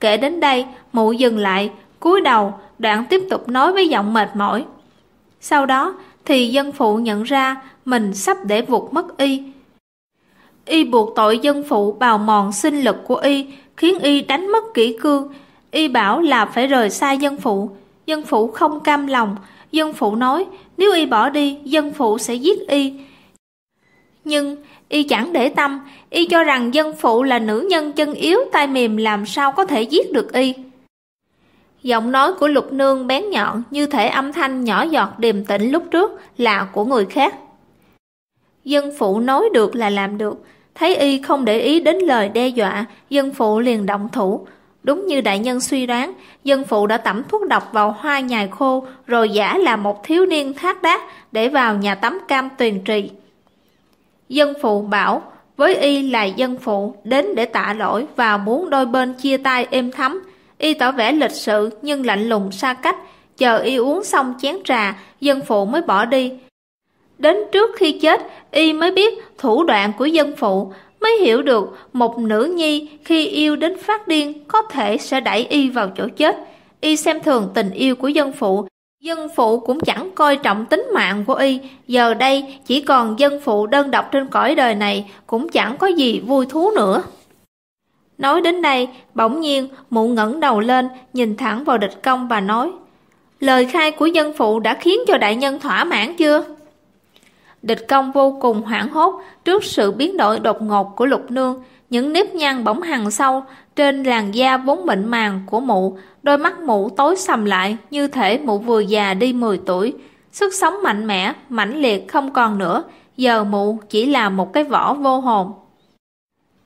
Kể đến đây, mụ dừng lại, cúi đầu, đoạn tiếp tục nói với giọng mệt mỏi. Sau đó, thì dân phụ nhận ra mình sắp để vụt mất y. Y buộc tội dân phụ bào mòn sinh lực của y, khiến y đánh mất kỹ cương. Y bảo là phải rời xa dân phụ. Dân phụ không cam lòng. Dân phụ nói nếu y bỏ đi, dân phụ sẽ giết y. Nhưng y chẳng để tâm, y cho rằng dân phụ là nữ nhân chân yếu tay mềm làm sao có thể giết được y. Giọng nói của lục nương bén nhọn như thể âm thanh nhỏ giọt điềm tĩnh lúc trước là của người khác. Dân phụ nói được là làm được, thấy y không để ý đến lời đe dọa, dân phụ liền động thủ. Đúng như đại nhân suy đoán, dân phụ đã tẩm thuốc độc vào hoa nhài khô rồi giả là một thiếu niên thác đát để vào nhà tắm cam tuyền trì. Dân phụ bảo với y là dân phụ đến để tạ lỗi và muốn đôi bên chia tay êm thấm. Y tỏ vẻ lịch sự nhưng lạnh lùng xa cách, chờ y uống xong chén trà, dân phụ mới bỏ đi. Đến trước khi chết, y mới biết thủ đoạn của dân phụ, mới hiểu được một nữ nhi khi yêu đến phát điên có thể sẽ đẩy y vào chỗ chết. Y xem thường tình yêu của dân phụ, dân phụ cũng chẳng coi trọng tính mạng của y, giờ đây chỉ còn dân phụ đơn độc trên cõi đời này cũng chẳng có gì vui thú nữa. Nói đến đây, bỗng nhiên mụ ngẩng đầu lên, nhìn thẳng vào địch công và nói Lời khai của dân phụ đã khiến cho đại nhân thỏa mãn chưa? Địch công vô cùng hoảng hốt trước sự biến đổi đột ngột của lục nương, những nếp nhăn bỗng hằn sâu trên làn da vốn mịn màng của mụ, đôi mắt mụ tối sầm lại như thể mụ vừa già đi 10 tuổi. Sức sống mạnh mẽ, mãnh liệt không còn nữa, giờ mụ chỉ là một cái vỏ vô hồn.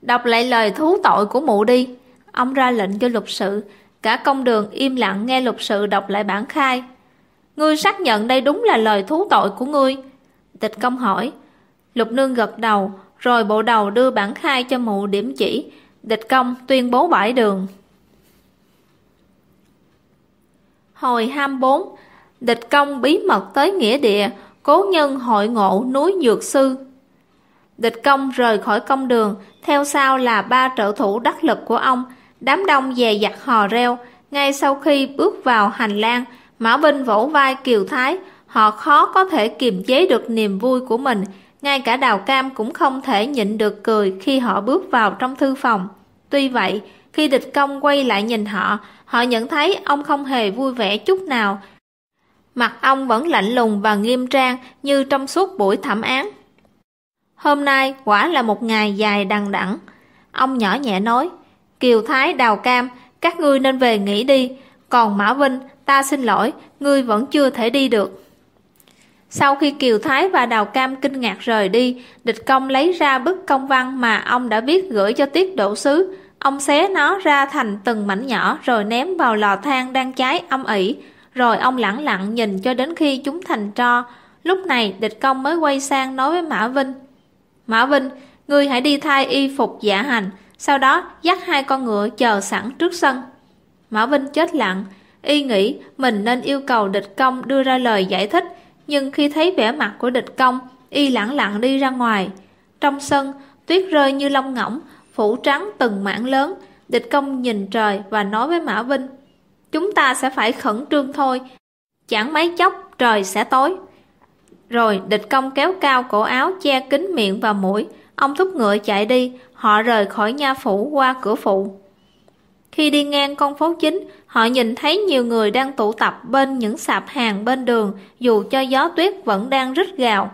Đọc lại lời thú tội của mụ đi. Ông ra lệnh cho lục sự. Cả công đường im lặng nghe lục sự đọc lại bản khai. Ngươi xác nhận đây đúng là lời thú tội của ngươi. Tịch công hỏi. Lục nương gật đầu, rồi bộ đầu đưa bản khai cho mụ điểm chỉ. Địch công tuyên bố bãi đường. Hồi 24, địch công bí mật tới nghĩa địa, cố nhân hội ngộ núi Dược Sư. Địch công rời khỏi công đường, theo sau là ba trợ thủ đắc lực của ông, đám đông dè dặt hò reo. Ngay sau khi bước vào hành lang, Mã Vinh vỗ vai Kiều Thái, họ khó có thể kiềm chế được niềm vui của mình. Ngay cả Đào Cam cũng không thể nhịn được cười khi họ bước vào trong thư phòng. Tuy vậy, khi địch công quay lại nhìn họ, họ nhận thấy ông không hề vui vẻ chút nào. Mặt ông vẫn lạnh lùng và nghiêm trang như trong suốt buổi thẩm án. Hôm nay quả là một ngày dài đằng đẵng. Ông nhỏ nhẹ nói, Kiều Thái Đào Cam, các ngươi nên về nghỉ đi. Còn Mã Vinh, ta xin lỗi, ngươi vẫn chưa thể đi được. Sau khi Kiều Thái và Đào Cam kinh ngạc rời đi, địch công lấy ra bức công văn mà ông đã viết gửi cho tiết độ sứ. Ông xé nó ra thành từng mảnh nhỏ rồi ném vào lò than đang cháy âm ỉ. Rồi ông lẳng lặng nhìn cho đến khi chúng thành tro. Lúc này địch công mới quay sang nói với Mã Vinh. Mã Vinh, ngươi hãy đi thay y phục giả hành, sau đó dắt hai con ngựa chờ sẵn trước sân. Mã Vinh chết lặng, y nghĩ mình nên yêu cầu địch công đưa ra lời giải thích, nhưng khi thấy vẻ mặt của địch công, y lẳng lặng đi ra ngoài. Trong sân, tuyết rơi như lông ngỗng, phủ trắng từng mảng lớn, địch công nhìn trời và nói với Mã Vinh, chúng ta sẽ phải khẩn trương thôi, chẳng mấy chốc trời sẽ tối. Rồi địch công kéo cao cổ áo che kín miệng và mũi, ông thúc ngựa chạy đi, họ rời khỏi nha phủ qua cửa phụ. Khi đi ngang con phố chính, họ nhìn thấy nhiều người đang tụ tập bên những sạp hàng bên đường, dù cho gió tuyết vẫn đang rít gào.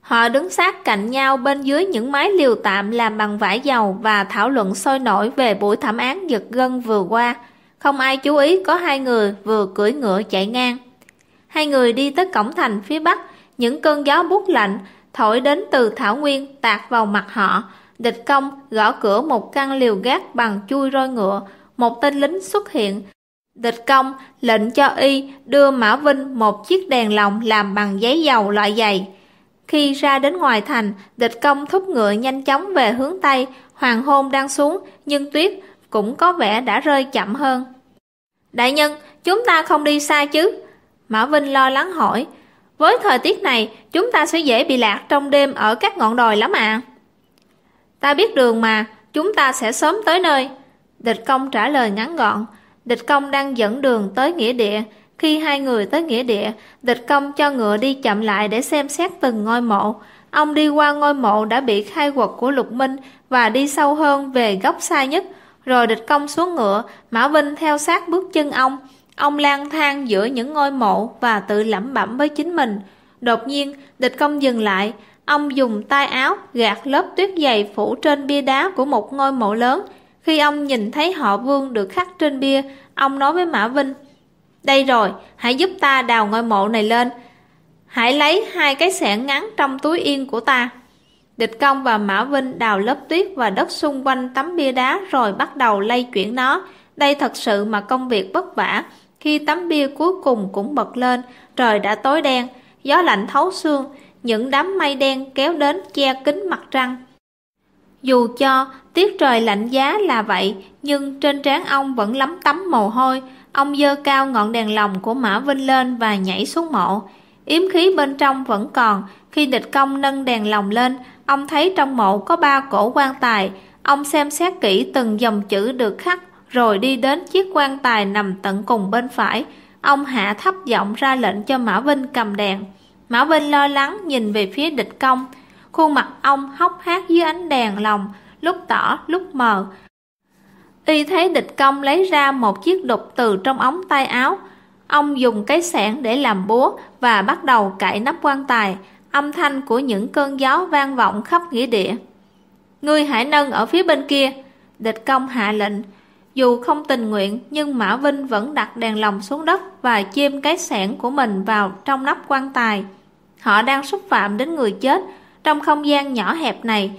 Họ đứng sát cạnh nhau bên dưới những mái liều tạm làm bằng vải dầu và thảo luận sôi nổi về buổi thảm án giật gân vừa qua. Không ai chú ý có hai người vừa cưỡi ngựa chạy ngang. Hai người đi tới cổng thành phía bắc, những cơn gió bút lạnh thổi đến từ thảo nguyên tạt vào mặt họ. Địch công gõ cửa một căn liều gác bằng chui roi ngựa, một tên lính xuất hiện. Địch công lệnh cho y đưa Mã Vinh một chiếc đèn lồng làm bằng giấy dầu loại dày. Khi ra đến ngoài thành, địch công thúc ngựa nhanh chóng về hướng Tây, hoàng hôn đang xuống, nhưng tuyết cũng có vẻ đã rơi chậm hơn. Đại nhân, chúng ta không đi xa chứ? Mã Vinh lo lắng hỏi, với thời tiết này, chúng ta sẽ dễ bị lạc trong đêm ở các ngọn đồi lắm à. Ta biết đường mà, chúng ta sẽ sớm tới nơi. Địch công trả lời ngắn gọn. Địch công đang dẫn đường tới nghĩa địa. Khi hai người tới nghĩa địa, địch công cho ngựa đi chậm lại để xem xét từng ngôi mộ. Ông đi qua ngôi mộ đã bị khai quật của Lục Minh và đi sâu hơn về góc xa nhất. Rồi địch công xuống ngựa, Mã Vinh theo sát bước chân ông. Ông lang thang giữa những ngôi mộ và tự lẩm bẩm với chính mình. Đột nhiên, địch công dừng lại. Ông dùng tay áo gạt lớp tuyết dày phủ trên bia đá của một ngôi mộ lớn. Khi ông nhìn thấy họ vương được khắc trên bia, ông nói với Mã Vinh. Đây rồi, hãy giúp ta đào ngôi mộ này lên. Hãy lấy hai cái xẻng ngắn trong túi yên của ta. Địch công và Mã Vinh đào lớp tuyết và đất xung quanh tấm bia đá rồi bắt đầu lay chuyển nó. Đây thật sự mà công việc vất vả. Khi tấm bia cuối cùng cũng bật lên, trời đã tối đen, gió lạnh thấu xương, những đám mây đen kéo đến che kín mặt trăng. Dù cho tiết trời lạnh giá là vậy, nhưng trên trán ông vẫn lấm tấm mồ hôi. Ông dơ cao ngọn đèn lồng của Mã Vinh lên và nhảy xuống mộ. Yếm khí bên trong vẫn còn. Khi địch công nâng đèn lồng lên, ông thấy trong mộ có ba cổ quan tài. Ông xem xét kỹ từng dòng chữ được khắc, rồi đi đến chiếc quan tài nằm tận cùng bên phải. Ông hạ thấp giọng ra lệnh cho Mã Vinh cầm đèn. Mã Vinh lo lắng nhìn về phía địch công. Khuôn mặt ông hốc hác dưới ánh đèn lồng, lúc tỏ lúc mờ. Y thấy địch công lấy ra một chiếc đục từ trong ống tay áo. Ông dùng cái sẻn để làm búa và bắt đầu cạy nắp quan tài. Âm thanh của những cơn gió vang vọng khắp nghĩa địa. Ngươi hãy nâng ở phía bên kia. Địch công hạ lệnh. Dù không tình nguyện nhưng Mã Vinh vẫn đặt đèn lồng xuống đất và chêm cái sẻn của mình vào trong nắp quan tài. Họ đang xúc phạm đến người chết trong không gian nhỏ hẹp này.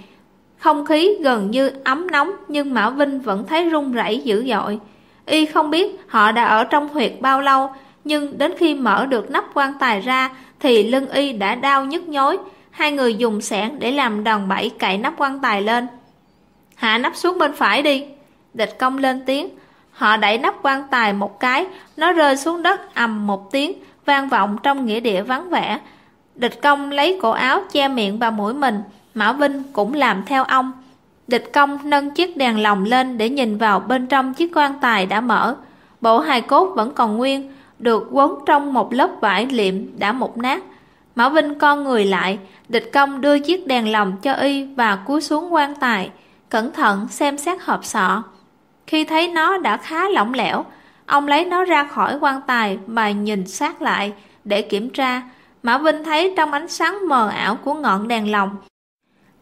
Không khí gần như ấm nóng nhưng Mã Vinh vẫn thấy run rẩy dữ dội. Y không biết họ đã ở trong huyệt bao lâu nhưng đến khi mở được nắp quan tài ra thì lưng Y đã đau nhức nhối. Hai người dùng sẻn để làm đòn bẩy cậy nắp quan tài lên. Hạ nắp xuống bên phải đi. Địch công lên tiếng. Họ đẩy nắp quan tài một cái, nó rơi xuống đất ầm một tiếng, vang vọng trong nghĩa địa vắng vẻ. Địch công lấy cổ áo che miệng và mũi mình, Mã Vinh cũng làm theo ông. Địch công nâng chiếc đèn lồng lên để nhìn vào bên trong chiếc quan tài đã mở. Bộ hài cốt vẫn còn nguyên, được quấn trong một lớp vải liệm đã mục nát. Mã Vinh con người lại, địch công đưa chiếc đèn lồng cho y và cúi xuống quan tài, cẩn thận xem xét hộp sọ. Khi thấy nó đã khá lỏng lẻo, ông lấy nó ra khỏi quan tài mà nhìn sát lại để kiểm tra. Mã Vinh thấy trong ánh sáng mờ ảo của ngọn đèn lồng.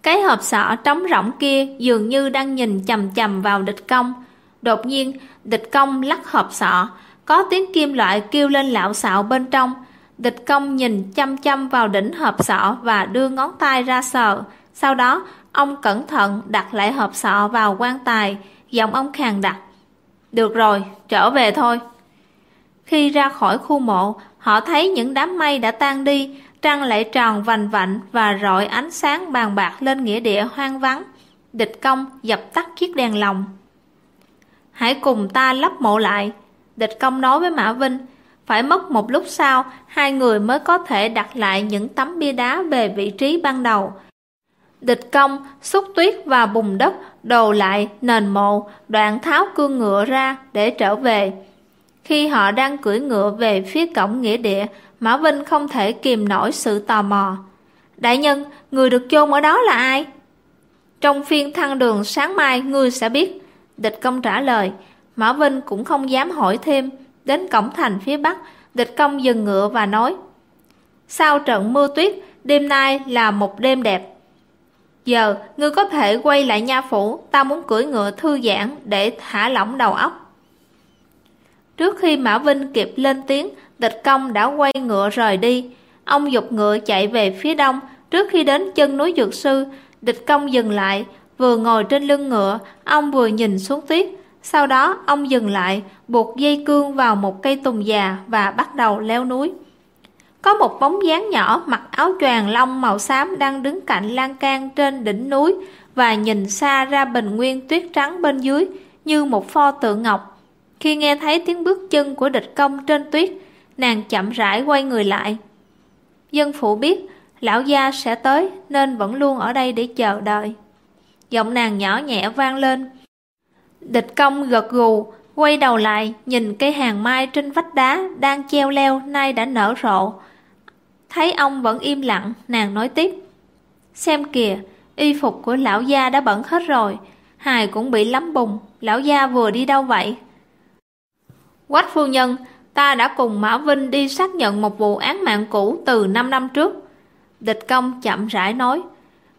Cái hộp sọ trống rỗng kia dường như đang nhìn chầm chầm vào địch công. Đột nhiên, địch công lắc hộp sọ, có tiếng kim loại kêu lên lạo xạo bên trong. Địch công nhìn chăm chăm vào đỉnh hộp sọ và đưa ngón tay ra sờ. Sau đó, ông cẩn thận đặt lại hộp sọ vào quan tài, giọng ông khàn đặc. Được rồi, trở về thôi. Khi ra khỏi khu mộ, họ thấy những đám mây đã tan đi, trăng lại tròn vành vạnh và rọi ánh sáng bàn bạc lên nghĩa địa hoang vắng. Địch công dập tắt chiếc đèn lồng. Hãy cùng ta lắp mộ lại. Địch công nói với Mã Vinh. Phải mất một lúc sau, hai người mới có thể đặt lại những tấm bia đá về vị trí ban đầu. Địch công xúc tuyết và bùn đất, đồ lại nền mộ, đoạn tháo cương ngựa ra để trở về. Khi họ đang cưỡi ngựa về phía cổng nghĩa địa, Mã Vinh không thể kìm nổi sự tò mò. Đại nhân, người được chôn ở đó là ai? Trong phiên thăng đường sáng mai, ngươi sẽ biết. Địch công trả lời. Mã Vinh cũng không dám hỏi thêm. Đến cổng thành phía bắc, địch công dừng ngựa và nói. Sau trận mưa tuyết, đêm nay là một đêm đẹp. Giờ, ngươi có thể quay lại nha phủ, ta muốn cưỡi ngựa thư giãn để thả lỏng đầu óc. Trước khi Mã Vinh kịp lên tiếng, địch công đã quay ngựa rời đi. Ông dục ngựa chạy về phía đông, trước khi đến chân núi Dược Sư, địch công dừng lại, vừa ngồi trên lưng ngựa, ông vừa nhìn xuống tuyết. Sau đó, ông dừng lại, buộc dây cương vào một cây tùng già và bắt đầu leo núi. Có một bóng dáng nhỏ mặc áo choàng lông màu xám đang đứng cạnh lan can trên đỉnh núi và nhìn xa ra bình nguyên tuyết trắng bên dưới như một pho tượng ngọc. Khi nghe thấy tiếng bước chân của địch công trên tuyết, nàng chậm rãi quay người lại. Dân phụ biết lão gia sẽ tới nên vẫn luôn ở đây để chờ đợi. Giọng nàng nhỏ nhẹ vang lên. Địch công gật gù, quay đầu lại nhìn cây hàng mai trên vách đá đang treo leo nay đã nở rộ. Thấy ông vẫn im lặng, nàng nói tiếp. Xem kìa, y phục của lão gia đã bẩn hết rồi, hài cũng bị lắm bùng, lão gia vừa đi đâu vậy? Quách phu nhân, ta đã cùng Mã Vinh đi xác nhận một vụ án mạng cũ từ 5 năm trước. Địch công chậm rãi nói.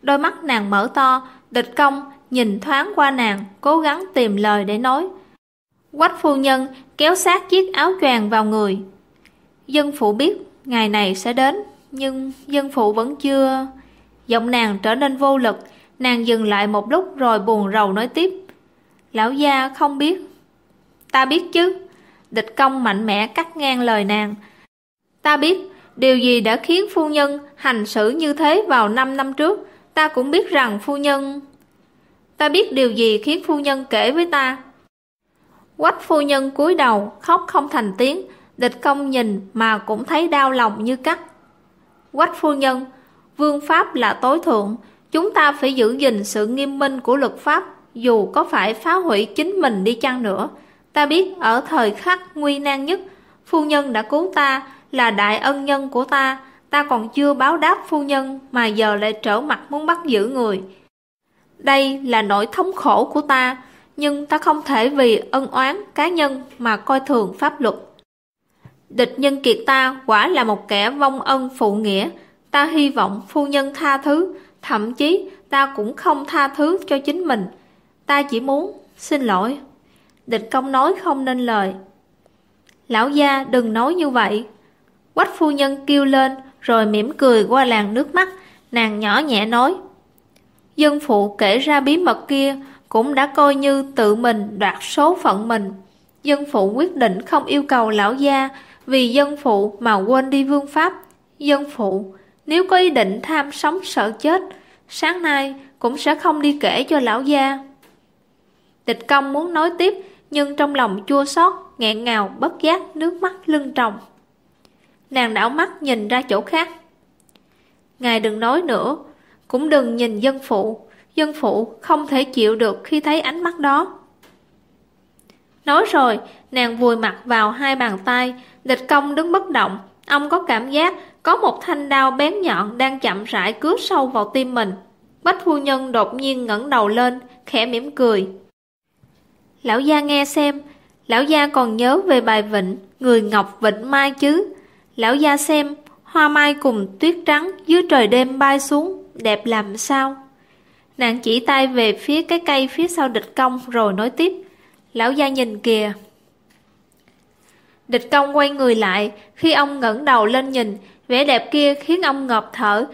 Đôi mắt nàng mở to, địch công nhìn thoáng qua nàng, cố gắng tìm lời để nói. Quách phu nhân kéo sát chiếc áo choàng vào người. Dân phụ biết ngày này sẽ đến, nhưng dân phụ vẫn chưa... Giọng nàng trở nên vô lực, nàng dừng lại một lúc rồi buồn rầu nói tiếp. Lão gia không biết. Ta biết chứ. Địch công mạnh mẽ cắt ngang lời nàng. Ta biết, điều gì đã khiến phu nhân hành xử như thế vào năm năm trước. Ta cũng biết rằng phu nhân... Ta biết điều gì khiến phu nhân kể với ta. Quách phu nhân cúi đầu, khóc không thành tiếng. Địch công nhìn mà cũng thấy đau lòng như cắt. Quách phu nhân, vương pháp là tối thượng. Chúng ta phải giữ gìn sự nghiêm minh của luật pháp, dù có phải phá hủy chính mình đi chăng nữa. Ta biết ở thời khắc nguy nan nhất, phu nhân đã cứu ta, là đại ân nhân của ta, ta còn chưa báo đáp phu nhân mà giờ lại trở mặt muốn bắt giữ người. Đây là nỗi thống khổ của ta, nhưng ta không thể vì ân oán cá nhân mà coi thường pháp luật. Địch nhân kiệt ta quả là một kẻ vong ân phụ nghĩa, ta hy vọng phu nhân tha thứ, thậm chí ta cũng không tha thứ cho chính mình. Ta chỉ muốn, xin lỗi. Địch công nói không nên lời. Lão gia đừng nói như vậy. Quách phu nhân kêu lên rồi mỉm cười qua làn nước mắt, nàng nhỏ nhẹ nói. Dân phụ kể ra bí mật kia cũng đã coi như tự mình đoạt số phận mình. Dân phụ quyết định không yêu cầu lão gia vì dân phụ mà quên đi vương pháp. Dân phụ, nếu có ý định tham sống sợ chết, sáng nay cũng sẽ không đi kể cho lão gia. Tịch công muốn nói tiếp nhưng trong lòng chua xót, nghẹn ngào, bất giác, nước mắt lưng tròng. Nàng đảo mắt nhìn ra chỗ khác. Ngài đừng nói nữa, cũng đừng nhìn dân phụ. Dân phụ không thể chịu được khi thấy ánh mắt đó. Nói rồi, nàng vùi mặt vào hai bàn tay, địch công đứng bất động. Ông có cảm giác có một thanh đao bén nhọn đang chậm rãi cướp sâu vào tim mình. Bách phu nhân đột nhiên ngẩng đầu lên, khẽ mỉm cười. Lão gia nghe xem, lão gia còn nhớ về bài vịnh Người Ngọc Vịnh Mai chứ. Lão gia xem, hoa mai cùng tuyết trắng dưới trời đêm bay xuống, đẹp làm sao. Nàng chỉ tay về phía cái cây phía sau địch công rồi nói tiếp. Lão gia nhìn kìa. Địch công quay người lại, khi ông ngẩng đầu lên nhìn, vẻ đẹp kia khiến ông ngợp thở.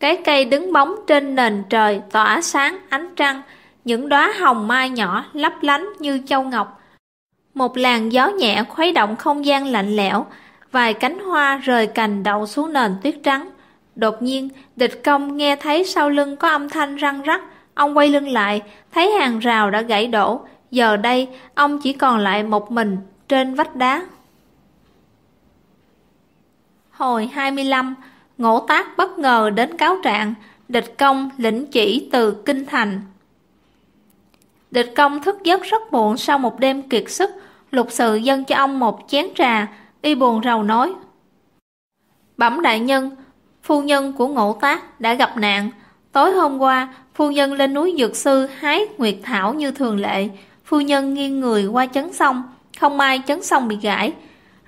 Cái cây đứng bóng trên nền trời tỏa sáng ánh trăng, những đóa hồng mai nhỏ lấp lánh như châu ngọc. Một làn gió nhẹ khuấy động không gian lạnh lẽo, vài cánh hoa rời cành đậu xuống nền tuyết trắng. Đột nhiên, địch công nghe thấy sau lưng có âm thanh răng rắc, ông quay lưng lại, thấy hàng rào đã gãy đổ, giờ đây ông chỉ còn lại một mình trên vách đá. Hồi 25, Ngỗ tác bất ngờ đến cáo trạng, địch công lĩnh chỉ từ Kinh Thành Địch công thức giấc rất muộn sau một đêm kiệt sức, lục sự dâng cho ông một chén trà, y buồn rầu nói. Bẩm đại nhân, phu nhân của ngộ tác đã gặp nạn. Tối hôm qua, phu nhân lên núi Dược Sư hái nguyệt thảo như thường lệ. Phu nhân nghiêng người qua chấn sông, không may chấn sông bị gãy.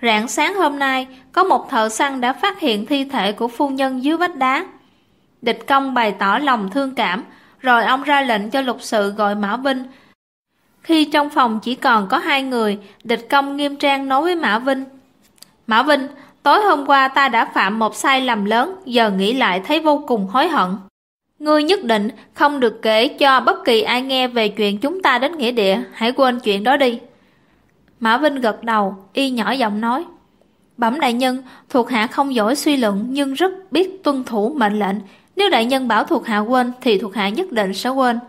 Rạng sáng hôm nay, có một thợ săn đã phát hiện thi thể của phu nhân dưới vách đá. Địch công bày tỏ lòng thương cảm, rồi ông ra lệnh cho lục sự gọi Mã Vinh. Khi trong phòng chỉ còn có hai người, địch công nghiêm trang nói với Mã Vinh. Mã Vinh, tối hôm qua ta đã phạm một sai lầm lớn, giờ nghĩ lại thấy vô cùng hối hận. Ngươi nhất định không được kể cho bất kỳ ai nghe về chuyện chúng ta đến nghĩa địa, hãy quên chuyện đó đi. Mã Vinh gật đầu, y nhỏ giọng nói. Bẩm đại nhân, thuộc hạ không giỏi suy luận nhưng rất biết tuân thủ mệnh lệnh, nếu đại nhân bảo thuộc hạ quên thì thuộc hạ nhất định sẽ quên.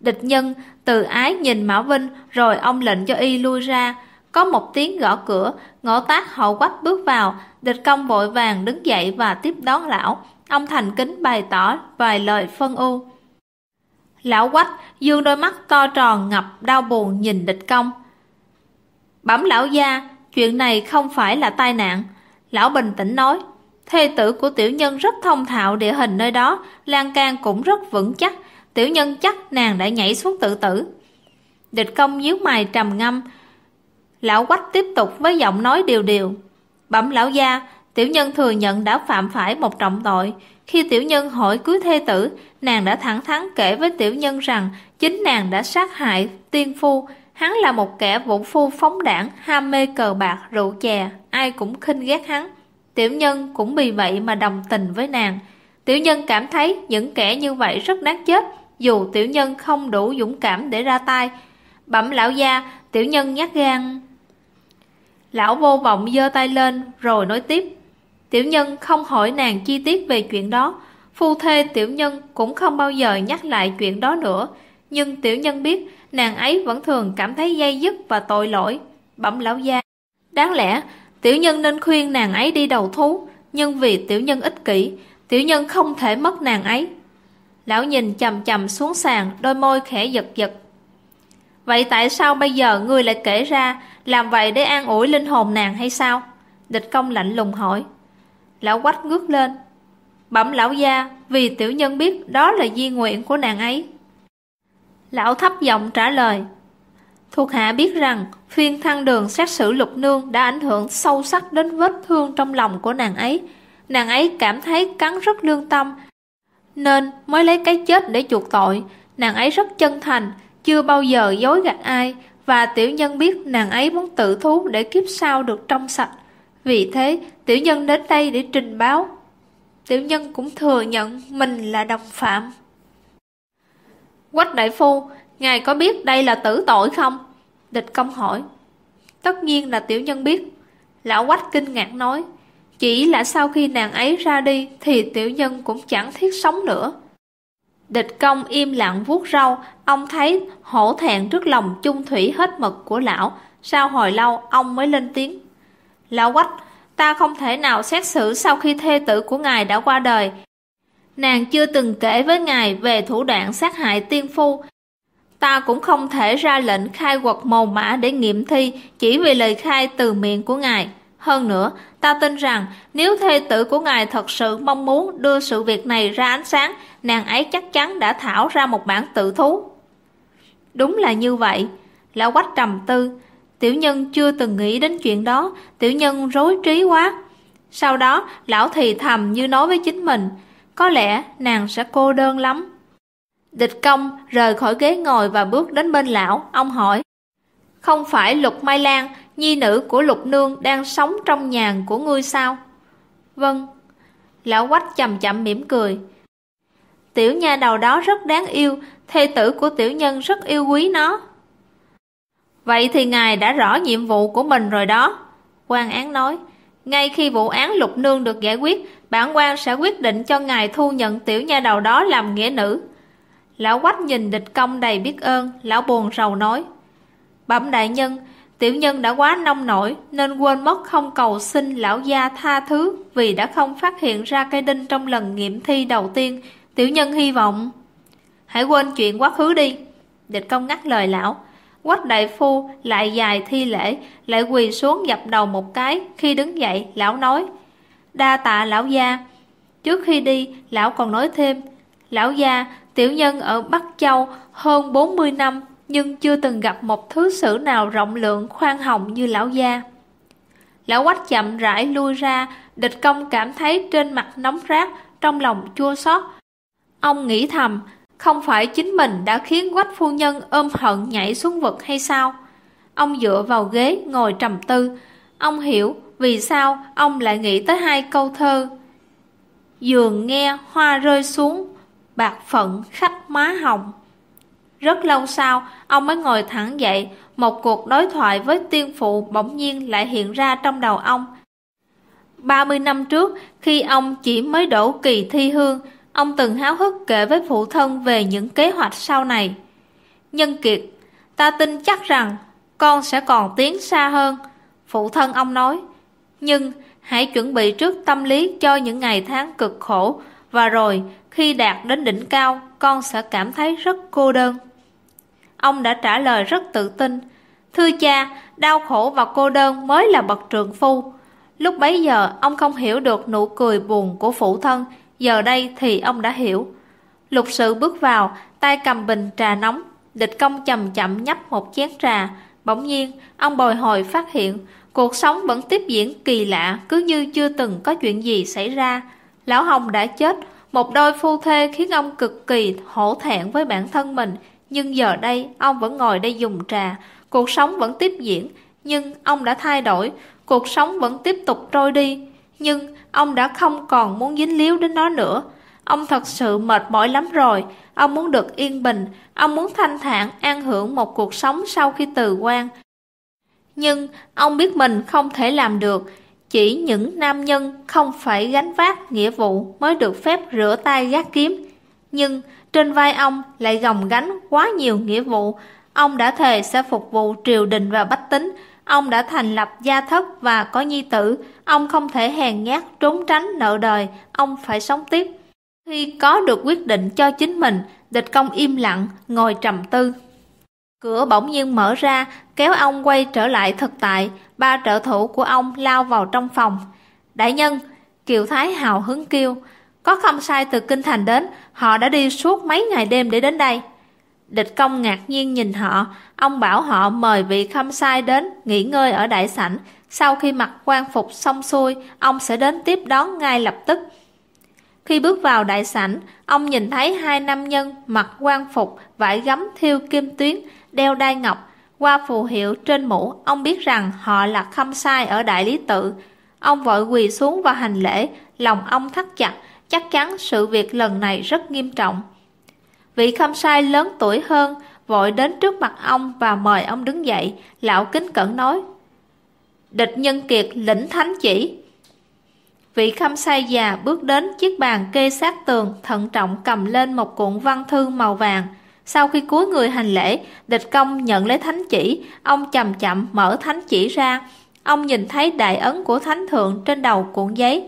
Địch nhân từ ái nhìn Mã Vinh rồi ông lệnh cho y lui ra. Có một tiếng gõ cửa, ngõ tác hậu quách bước vào, địch công vội vàng đứng dậy và tiếp đón lão. Ông thành kính bày tỏ vài lời phân ưu. Lão quách dương đôi mắt to tròn ngập đau buồn nhìn địch công. Bẩm lão gia, chuyện này không phải là tai nạn. Lão bình tĩnh nói, thê tử của tiểu nhân rất thông thạo địa hình nơi đó, lan can cũng rất vững chắc, tiểu nhân chắc nàng đã nhảy xuống tự tử. Địch công nhíu mày trầm ngâm, Lão quách tiếp tục với giọng nói điều điều. Bẩm lão gia, tiểu nhân thừa nhận đã phạm phải một trọng tội. Khi tiểu nhân hỏi cưới thê tử, nàng đã thẳng thắn kể với tiểu nhân rằng chính nàng đã sát hại tiên phu. Hắn là một kẻ vũ phu phóng đảng, ham mê cờ bạc, rượu chè, ai cũng khinh ghét hắn. Tiểu nhân cũng vì vậy mà đồng tình với nàng. Tiểu nhân cảm thấy những kẻ như vậy rất đáng chết, dù tiểu nhân không đủ dũng cảm để ra tay. Bẩm lão gia, tiểu nhân nhát gan Lão vô vọng giơ tay lên rồi nói tiếp. Tiểu nhân không hỏi nàng chi tiết về chuyện đó. Phu thê tiểu nhân cũng không bao giờ nhắc lại chuyện đó nữa. Nhưng tiểu nhân biết nàng ấy vẫn thường cảm thấy dây dứt và tội lỗi. Bẩm lão gia. Đáng lẽ tiểu nhân nên khuyên nàng ấy đi đầu thú. Nhưng vì tiểu nhân ích kỷ, tiểu nhân không thể mất nàng ấy. Lão nhìn chầm chầm xuống sàn, đôi môi khẽ giật giật. Vậy tại sao bây giờ ngươi lại kể ra làm vậy để an ủi linh hồn nàng hay sao? Địch công lạnh lùng hỏi. Lão quách ngước lên. Bẩm lão gia, vì tiểu nhân biết đó là di nguyện của nàng ấy. Lão thấp giọng trả lời. Thuộc hạ biết rằng phiên thăng đường xét xử lục nương đã ảnh hưởng sâu sắc đến vết thương trong lòng của nàng ấy. Nàng ấy cảm thấy cắn rất lương tâm, nên mới lấy cái chết để chuộc tội. Nàng ấy rất chân thành, chưa bao giờ dối gạt ai, và tiểu nhân biết nàng ấy muốn tự thú để kiếp sau được trong sạch. Vì thế, tiểu nhân đến đây để trình báo. Tiểu nhân cũng thừa nhận mình là đồng phạm. Quách đại phu, ngài có biết đây là tử tội không? Địch công hỏi. Tất nhiên là tiểu nhân biết. Lão quách kinh ngạc nói. Chỉ là sau khi nàng ấy ra đi thì tiểu nhân cũng chẳng thiết sống nữa. Địch công im lặng vuốt râu, ông thấy hổ thẹn trước lòng chung thủy hết mực của lão. Sau hồi lâu, ông mới lên tiếng. Lão quách, ta không thể nào xét xử sau khi thê tử của ngài đã qua đời. Nàng chưa từng kể với ngài về thủ đoạn sát hại tiên phu. Ta cũng không thể ra lệnh khai quật mồ mã để nghiệm thi chỉ vì lời khai từ miệng của ngài. Hơn nữa, ta tin rằng nếu thê tử của ngài thật sự mong muốn đưa sự việc này ra ánh sáng, nàng ấy chắc chắn đã thảo ra một bản tự thú. Đúng là như vậy, lão quách trầm tư, tiểu nhân chưa từng nghĩ đến chuyện đó, tiểu nhân rối trí quá. Sau đó, lão thì thầm như nói với chính mình, có lẽ nàng sẽ cô đơn lắm. Địch công rời khỏi ghế ngồi và bước đến bên lão, ông hỏi, không phải Lục Mai Lan, nhi nữ của Lục Nương đang sống trong nhà của ngươi sao? Vâng. Lão quách chậm chậm mỉm cười. Tiểu nha đầu đó rất đáng yêu, thê tử của tiểu nhân rất yêu quý nó. Vậy thì ngài đã rõ nhiệm vụ của mình rồi đó. quan án nói, ngay khi vụ án lục nương được giải quyết, bản quan sẽ quyết định cho ngài thu nhận tiểu nha đầu đó làm nghĩa nữ. Lão quách nhìn địch công đầy biết ơn, lão buồn rầu nói. Bẩm đại nhân, tiểu nhân đã quá nông nổi nên quên mất không cầu xin lão gia tha thứ vì đã không phát hiện ra cây đinh trong lần nghiệm thi đầu tiên. Tiểu nhân hy vọng... Hãy quên chuyện quá khứ đi. Địch công ngắt lời lão. Quách đại phu lại dài thi lễ, lại quỳ xuống dập đầu một cái. Khi đứng dậy, lão nói. Đa tạ lão gia. Trước khi đi, lão còn nói thêm. Lão gia, tiểu nhân ở Bắc Châu hơn 40 năm nhưng chưa từng gặp một thứ sử nào rộng lượng khoan hồng như lão gia. Lão quách chậm rãi lui ra, địch công cảm thấy trên mặt nóng rát, trong lòng chua xót. Ông nghĩ thầm, không phải chính mình đã khiến quách phu nhân ôm hận nhảy xuống vực hay sao? Ông dựa vào ghế ngồi trầm tư. Ông hiểu vì sao ông lại nghĩ tới hai câu thơ. Dường nghe hoa rơi xuống, bạc phận khách má hồng. Rất lâu sau, ông mới ngồi thẳng dậy, một cuộc đối thoại với tiên phụ bỗng nhiên lại hiện ra trong đầu ông. 30 năm trước, khi ông chỉ mới đổ kỳ thi hương, ông từng háo hức kể với phụ thân về những kế hoạch sau này. Nhân kiệt, ta tin chắc rằng con sẽ còn tiến xa hơn. Phụ thân ông nói, nhưng hãy chuẩn bị trước tâm lý cho những ngày tháng cực khổ và rồi khi đạt đến đỉnh cao con sẽ cảm thấy rất cô đơn. Ông đã trả lời rất tự tin, thưa cha, đau khổ và cô đơn mới là bậc trượng phu. Lúc bấy giờ ông không hiểu được nụ cười buồn của phụ thân, giờ đây thì ông đã hiểu. Lục sự bước vào, tay cầm bình trà nóng, địch công chậm chậm nhấp một chén trà. Bỗng nhiên, ông bồi hồi phát hiện, cuộc sống vẫn tiếp diễn kỳ lạ, cứ như chưa từng có chuyện gì xảy ra. Lão Hồng đã chết, một đôi phu thê khiến ông cực kỳ hổ thẹn với bản thân mình, nhưng giờ đây ông vẫn ngồi đây dùng trà, cuộc sống vẫn tiếp diễn, nhưng ông đã thay đổi, cuộc sống vẫn tiếp tục trôi đi, nhưng ông đã không còn muốn dính líu đến nó nữa. Ông thật sự mệt mỏi lắm rồi, ông muốn được yên bình, ông muốn thanh thản an hưởng một cuộc sống sau khi từ quan. Nhưng ông biết mình không thể làm được, chỉ những nam nhân không phải gánh vác nghĩa vụ mới được phép rửa tay gác kiếm. Nhưng trên vai ông lại gồng gánh quá nhiều nghĩa vụ. Ông đã thề sẽ phục vụ triều đình và bách tính. Ông đã thành lập gia thất và có nhi tử. Ông không thể hèn nhát trốn tránh nợ đời. Ông phải sống tiếp. Khi có được quyết định cho chính mình, địch công im lặng, ngồi trầm tư. Cửa bỗng nhiên mở ra, kéo ông quay trở lại thực tại, ba trợ thủ của ông lao vào trong phòng. Đại nhân, Kiều Thái hào hứng kêu, có không sai từ Kinh Thành đến, họ đã đi suốt mấy ngày đêm để đến đây. Địch công ngạc nhiên nhìn họ, ông bảo họ mời vị khâm sai đến nghỉ ngơi ở đại sảnh. Sau khi mặc quan phục xong xuôi, ông sẽ đến tiếp đón ngay lập tức. Khi bước vào đại sảnh, ông nhìn thấy hai nam nhân mặc quan phục, vải gấm thiêu kim tuyến, đeo đai ngọc. Qua phù hiệu trên mũ, ông biết rằng họ là khâm sai ở Đại Lý Tự. Ông vội quỳ xuống và hành lễ, lòng ông thắt chặt, chắc chắn sự việc lần này rất nghiêm trọng. Vị khâm sai lớn tuổi hơn, vội đến trước mặt ông và mời ông đứng dậy, lão kính cẩn nói. Địch nhân kiệt lĩnh thánh chỉ. Vị khâm sai già bước đến chiếc bàn kê sát tường, thận trọng cầm lên một cuộn văn thư màu vàng, sau khi cúi người hành lễ, địch công nhận lấy thánh chỉ, ông chậm chậm mở thánh chỉ ra. Ông nhìn thấy đại ấn của thánh thượng trên đầu cuộn giấy.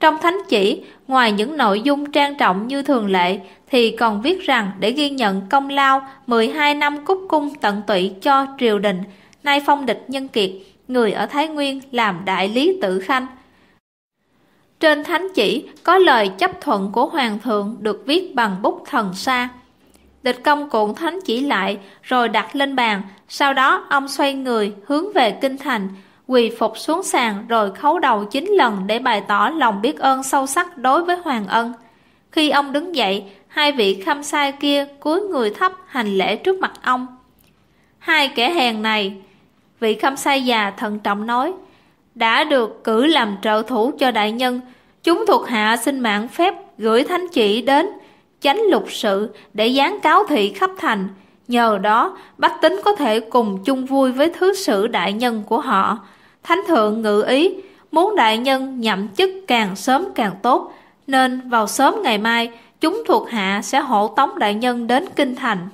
Trong thánh chỉ, ngoài những nội dung trang trọng như thường lệ, thì còn viết rằng để ghi nhận công lao 12 năm cúc cung tận tụy cho triều đình, nay phong địch nhân kiệt, người ở Thái Nguyên làm đại lý tự khanh. Trên thánh chỉ có lời chấp thuận của hoàng thượng được viết bằng bút thần sa. Địch công cuộn thánh chỉ lại, rồi đặt lên bàn. Sau đó ông xoay người, hướng về kinh thành, quỳ phục xuống sàn rồi khấu đầu chín lần để bày tỏ lòng biết ơn sâu sắc đối với Hoàng Ân. Khi ông đứng dậy, hai vị khâm sai kia cúi người thấp hành lễ trước mặt ông. Hai kẻ hèn này, vị khâm sai già thận trọng nói, đã được cử làm trợ thủ cho đại nhân, chúng thuộc hạ xin mạng phép gửi thánh chỉ đến chánh lục sự để dán cáo thị khắp thành. Nhờ đó, bách tính có thể cùng chung vui với thứ sử đại nhân của họ. Thánh thượng ngự ý, muốn đại nhân nhậm chức càng sớm càng tốt, nên vào sớm ngày mai, chúng thuộc hạ sẽ hộ tống đại nhân đến kinh thành.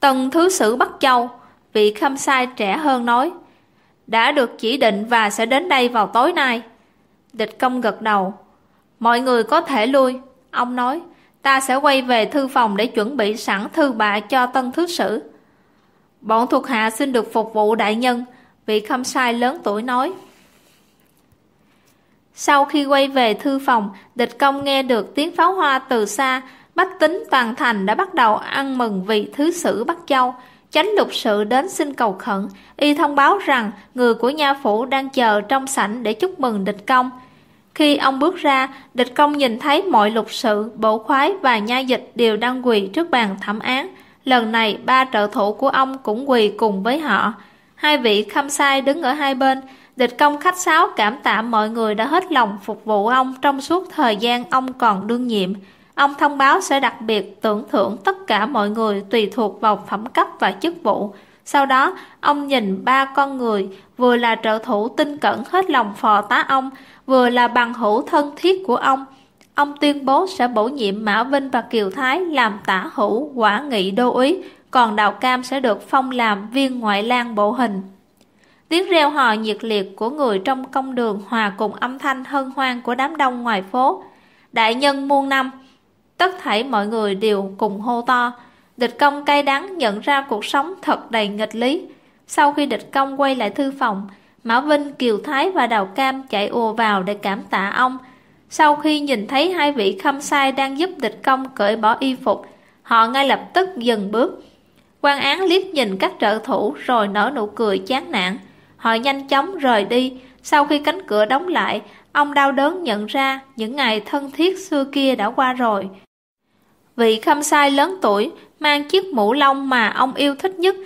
Tần thứ sử Bắc Châu, vị khâm sai trẻ hơn nói, đã được chỉ định và sẽ đến đây vào tối nay. Địch công gật đầu, mọi người có thể lui, ông nói, Ta sẽ quay về thư phòng để chuẩn bị sẵn thư bạ cho tân thứ sử. Bọn thuộc hạ xin được phục vụ đại nhân, vị khâm sai lớn tuổi nói. Sau khi quay về thư phòng, địch công nghe được tiếng pháo hoa từ xa, bách tính toàn thành đã bắt đầu ăn mừng vị thứ sử Bắc Châu. Chánh lục sự đến xin cầu khẩn, y thông báo rằng người của nha phủ đang chờ trong sảnh để chúc mừng địch công. Khi ông bước ra, địch công nhìn thấy mọi lục sự, bộ khoái và nha dịch đều đang quỳ trước bàn thẩm án. Lần này ba trợ thủ của ông cũng quỳ cùng với họ. Hai vị khâm sai đứng ở hai bên, địch công khách sáo cảm tạ mọi người đã hết lòng phục vụ ông trong suốt thời gian ông còn đương nhiệm. Ông thông báo sẽ đặc biệt tưởng thưởng tất cả mọi người tùy thuộc vào phẩm cấp và chức vụ. Sau đó, ông nhìn ba con người, vừa là trợ thủ tinh cẩn hết lòng phò tá ông, vừa là bằng hữu thân thiết của ông. Ông tuyên bố sẽ bổ nhiệm Mã Vinh và Kiều Thái làm tả hữu quả nghị đô úy, còn Đào Cam sẽ được phong làm viên ngoại lang bộ hình. Tiếng reo hò nhiệt liệt của người trong công đường hòa cùng âm thanh hân hoan của đám đông ngoài phố. Đại nhân muôn năm, tất thảy mọi người đều cùng hô to. Địch công cay đắng nhận ra cuộc sống thật đầy nghịch lý. Sau khi địch công quay lại thư phòng, Mã Vinh, Kiều Thái và Đào Cam chạy ùa vào để cảm tạ ông. Sau khi nhìn thấy hai vị khâm sai đang giúp địch công cởi bỏ y phục, họ ngay lập tức dừng bước. quan án liếc nhìn các trợ thủ rồi nở nụ cười chán nản. Họ nhanh chóng rời đi. Sau khi cánh cửa đóng lại, ông đau đớn nhận ra những ngày thân thiết xưa kia đã qua rồi. Vị khâm sai lớn tuổi mang chiếc mũ lông mà ông yêu thích nhất.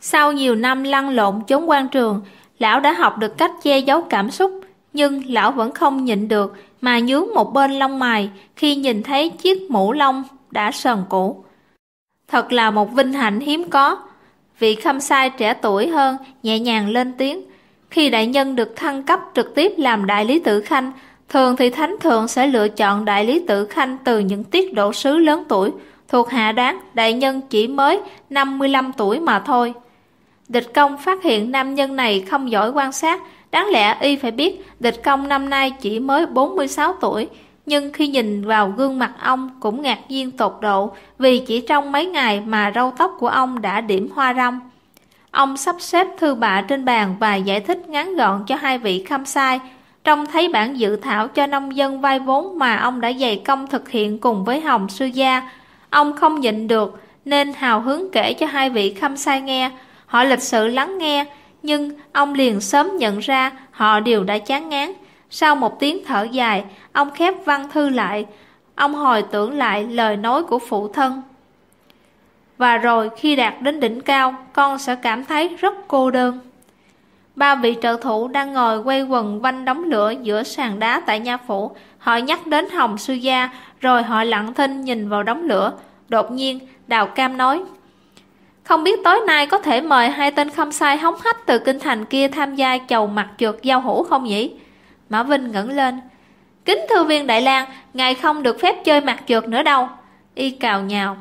Sau nhiều năm lăn lộn trốn quan trường, lão đã học được cách che giấu cảm xúc, nhưng lão vẫn không nhịn được mà nhướng một bên lông mày khi nhìn thấy chiếc mũ lông đã sờn cũ. Thật là một vinh hạnh hiếm có. Vị khâm sai trẻ tuổi hơn nhẹ nhàng lên tiếng. Khi đại nhân được thăng cấp trực tiếp làm đại lý tử khanh, thường thì thánh thượng sẽ lựa chọn đại lý tử khanh từ những tiết độ sứ lớn tuổi. Thuộc hạ đoán đại nhân chỉ mới 55 tuổi mà thôi. Địch công phát hiện nam nhân này không giỏi quan sát, đáng lẽ y phải biết địch công năm nay chỉ mới 46 tuổi, nhưng khi nhìn vào gương mặt ông cũng ngạc nhiên tột độ vì chỉ trong mấy ngày mà râu tóc của ông đã điểm hoa râm. Ông sắp xếp thư bạ trên bàn và giải thích ngắn gọn cho hai vị khâm sai, trong thấy bản dự thảo cho nông dân vay vốn mà ông đã dày công thực hiện cùng với Hồng Sư Gia. Ông không nhịn được nên hào hứng kể cho hai vị khâm sai nghe, Họ lịch sự lắng nghe, nhưng ông liền sớm nhận ra họ đều đã chán ngán. Sau một tiếng thở dài, ông khép văn thư lại. Ông hồi tưởng lại lời nói của phụ thân. Và rồi khi đạt đến đỉnh cao, con sẽ cảm thấy rất cô đơn. Ba vị trợ thủ đang ngồi quay quần quanh đống lửa giữa sàn đá tại nha phủ. Họ nhắc đến Hồng Sư Gia, rồi họ lặng thinh nhìn vào đống lửa. Đột nhiên, Đào Cam nói, không biết tối nay có thể mời hai tên không sai hóng hách từ kinh thành kia tham gia chầu mặt trượt giao hữu không nhỉ? Mã Vinh ngẩng lên. Kính thư viên Đại lang, ngài không được phép chơi mặt trượt nữa đâu. Y cào nhào.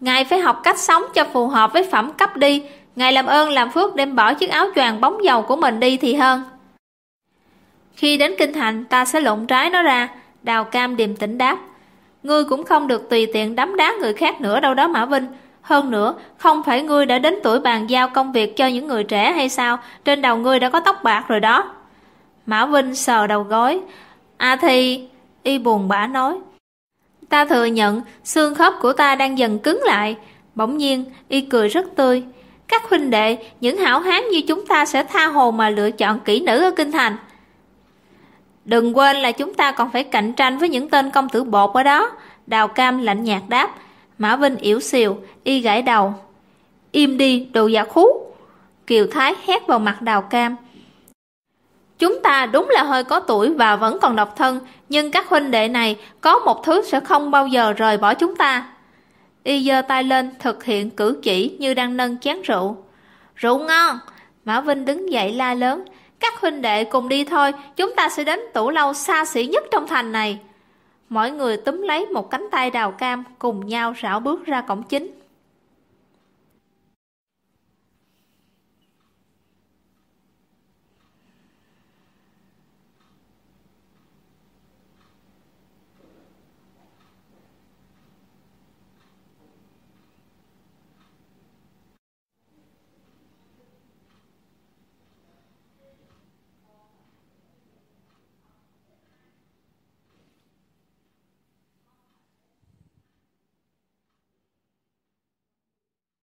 Ngài phải học cách sống cho phù hợp với phẩm cấp đi. Ngài làm ơn làm phước đem bỏ chiếc áo choàng bóng dầu của mình đi thì hơn. Khi đến kinh thành, ta sẽ lộn trái nó ra. Đào cam điềm tĩnh đáp. Ngươi cũng không được tùy tiện đấm đá người khác nữa đâu đó Mã Vinh. Hơn nữa, không phải ngươi đã đến tuổi bàn giao công việc cho những người trẻ hay sao? Trên đầu ngươi đã có tóc bạc rồi đó. Mã Vinh sờ đầu gối. À thì... Y buồn bã nói. Ta thừa nhận, xương khớp của ta đang dần cứng lại. Bỗng nhiên, Y cười rất tươi. Các huynh đệ, những hảo hán như chúng ta sẽ tha hồ mà lựa chọn kỹ nữ ở Kinh Thành. Đừng quên là chúng ta còn phải cạnh tranh với những tên công tử bột ở đó. Đào Cam lạnh nhạt đáp. Mã Vinh yếu xìu, y gãi đầu. Im đi, đồ giả khú. Kiều Thái hét vào mặt đào cam. Chúng ta đúng là hơi có tuổi và vẫn còn độc thân, nhưng các huynh đệ này có một thứ sẽ không bao giờ rời bỏ chúng ta. Y giơ tay lên thực hiện cử chỉ như đang nâng chén rượu. Rượu ngon! Mã Vinh đứng dậy la lớn. Các huynh đệ cùng đi thôi, chúng ta sẽ đến tủ lâu xa xỉ nhất trong thành này. Mọi người túm lấy một cánh tay đào cam cùng nhau rảo bước ra cổng chính.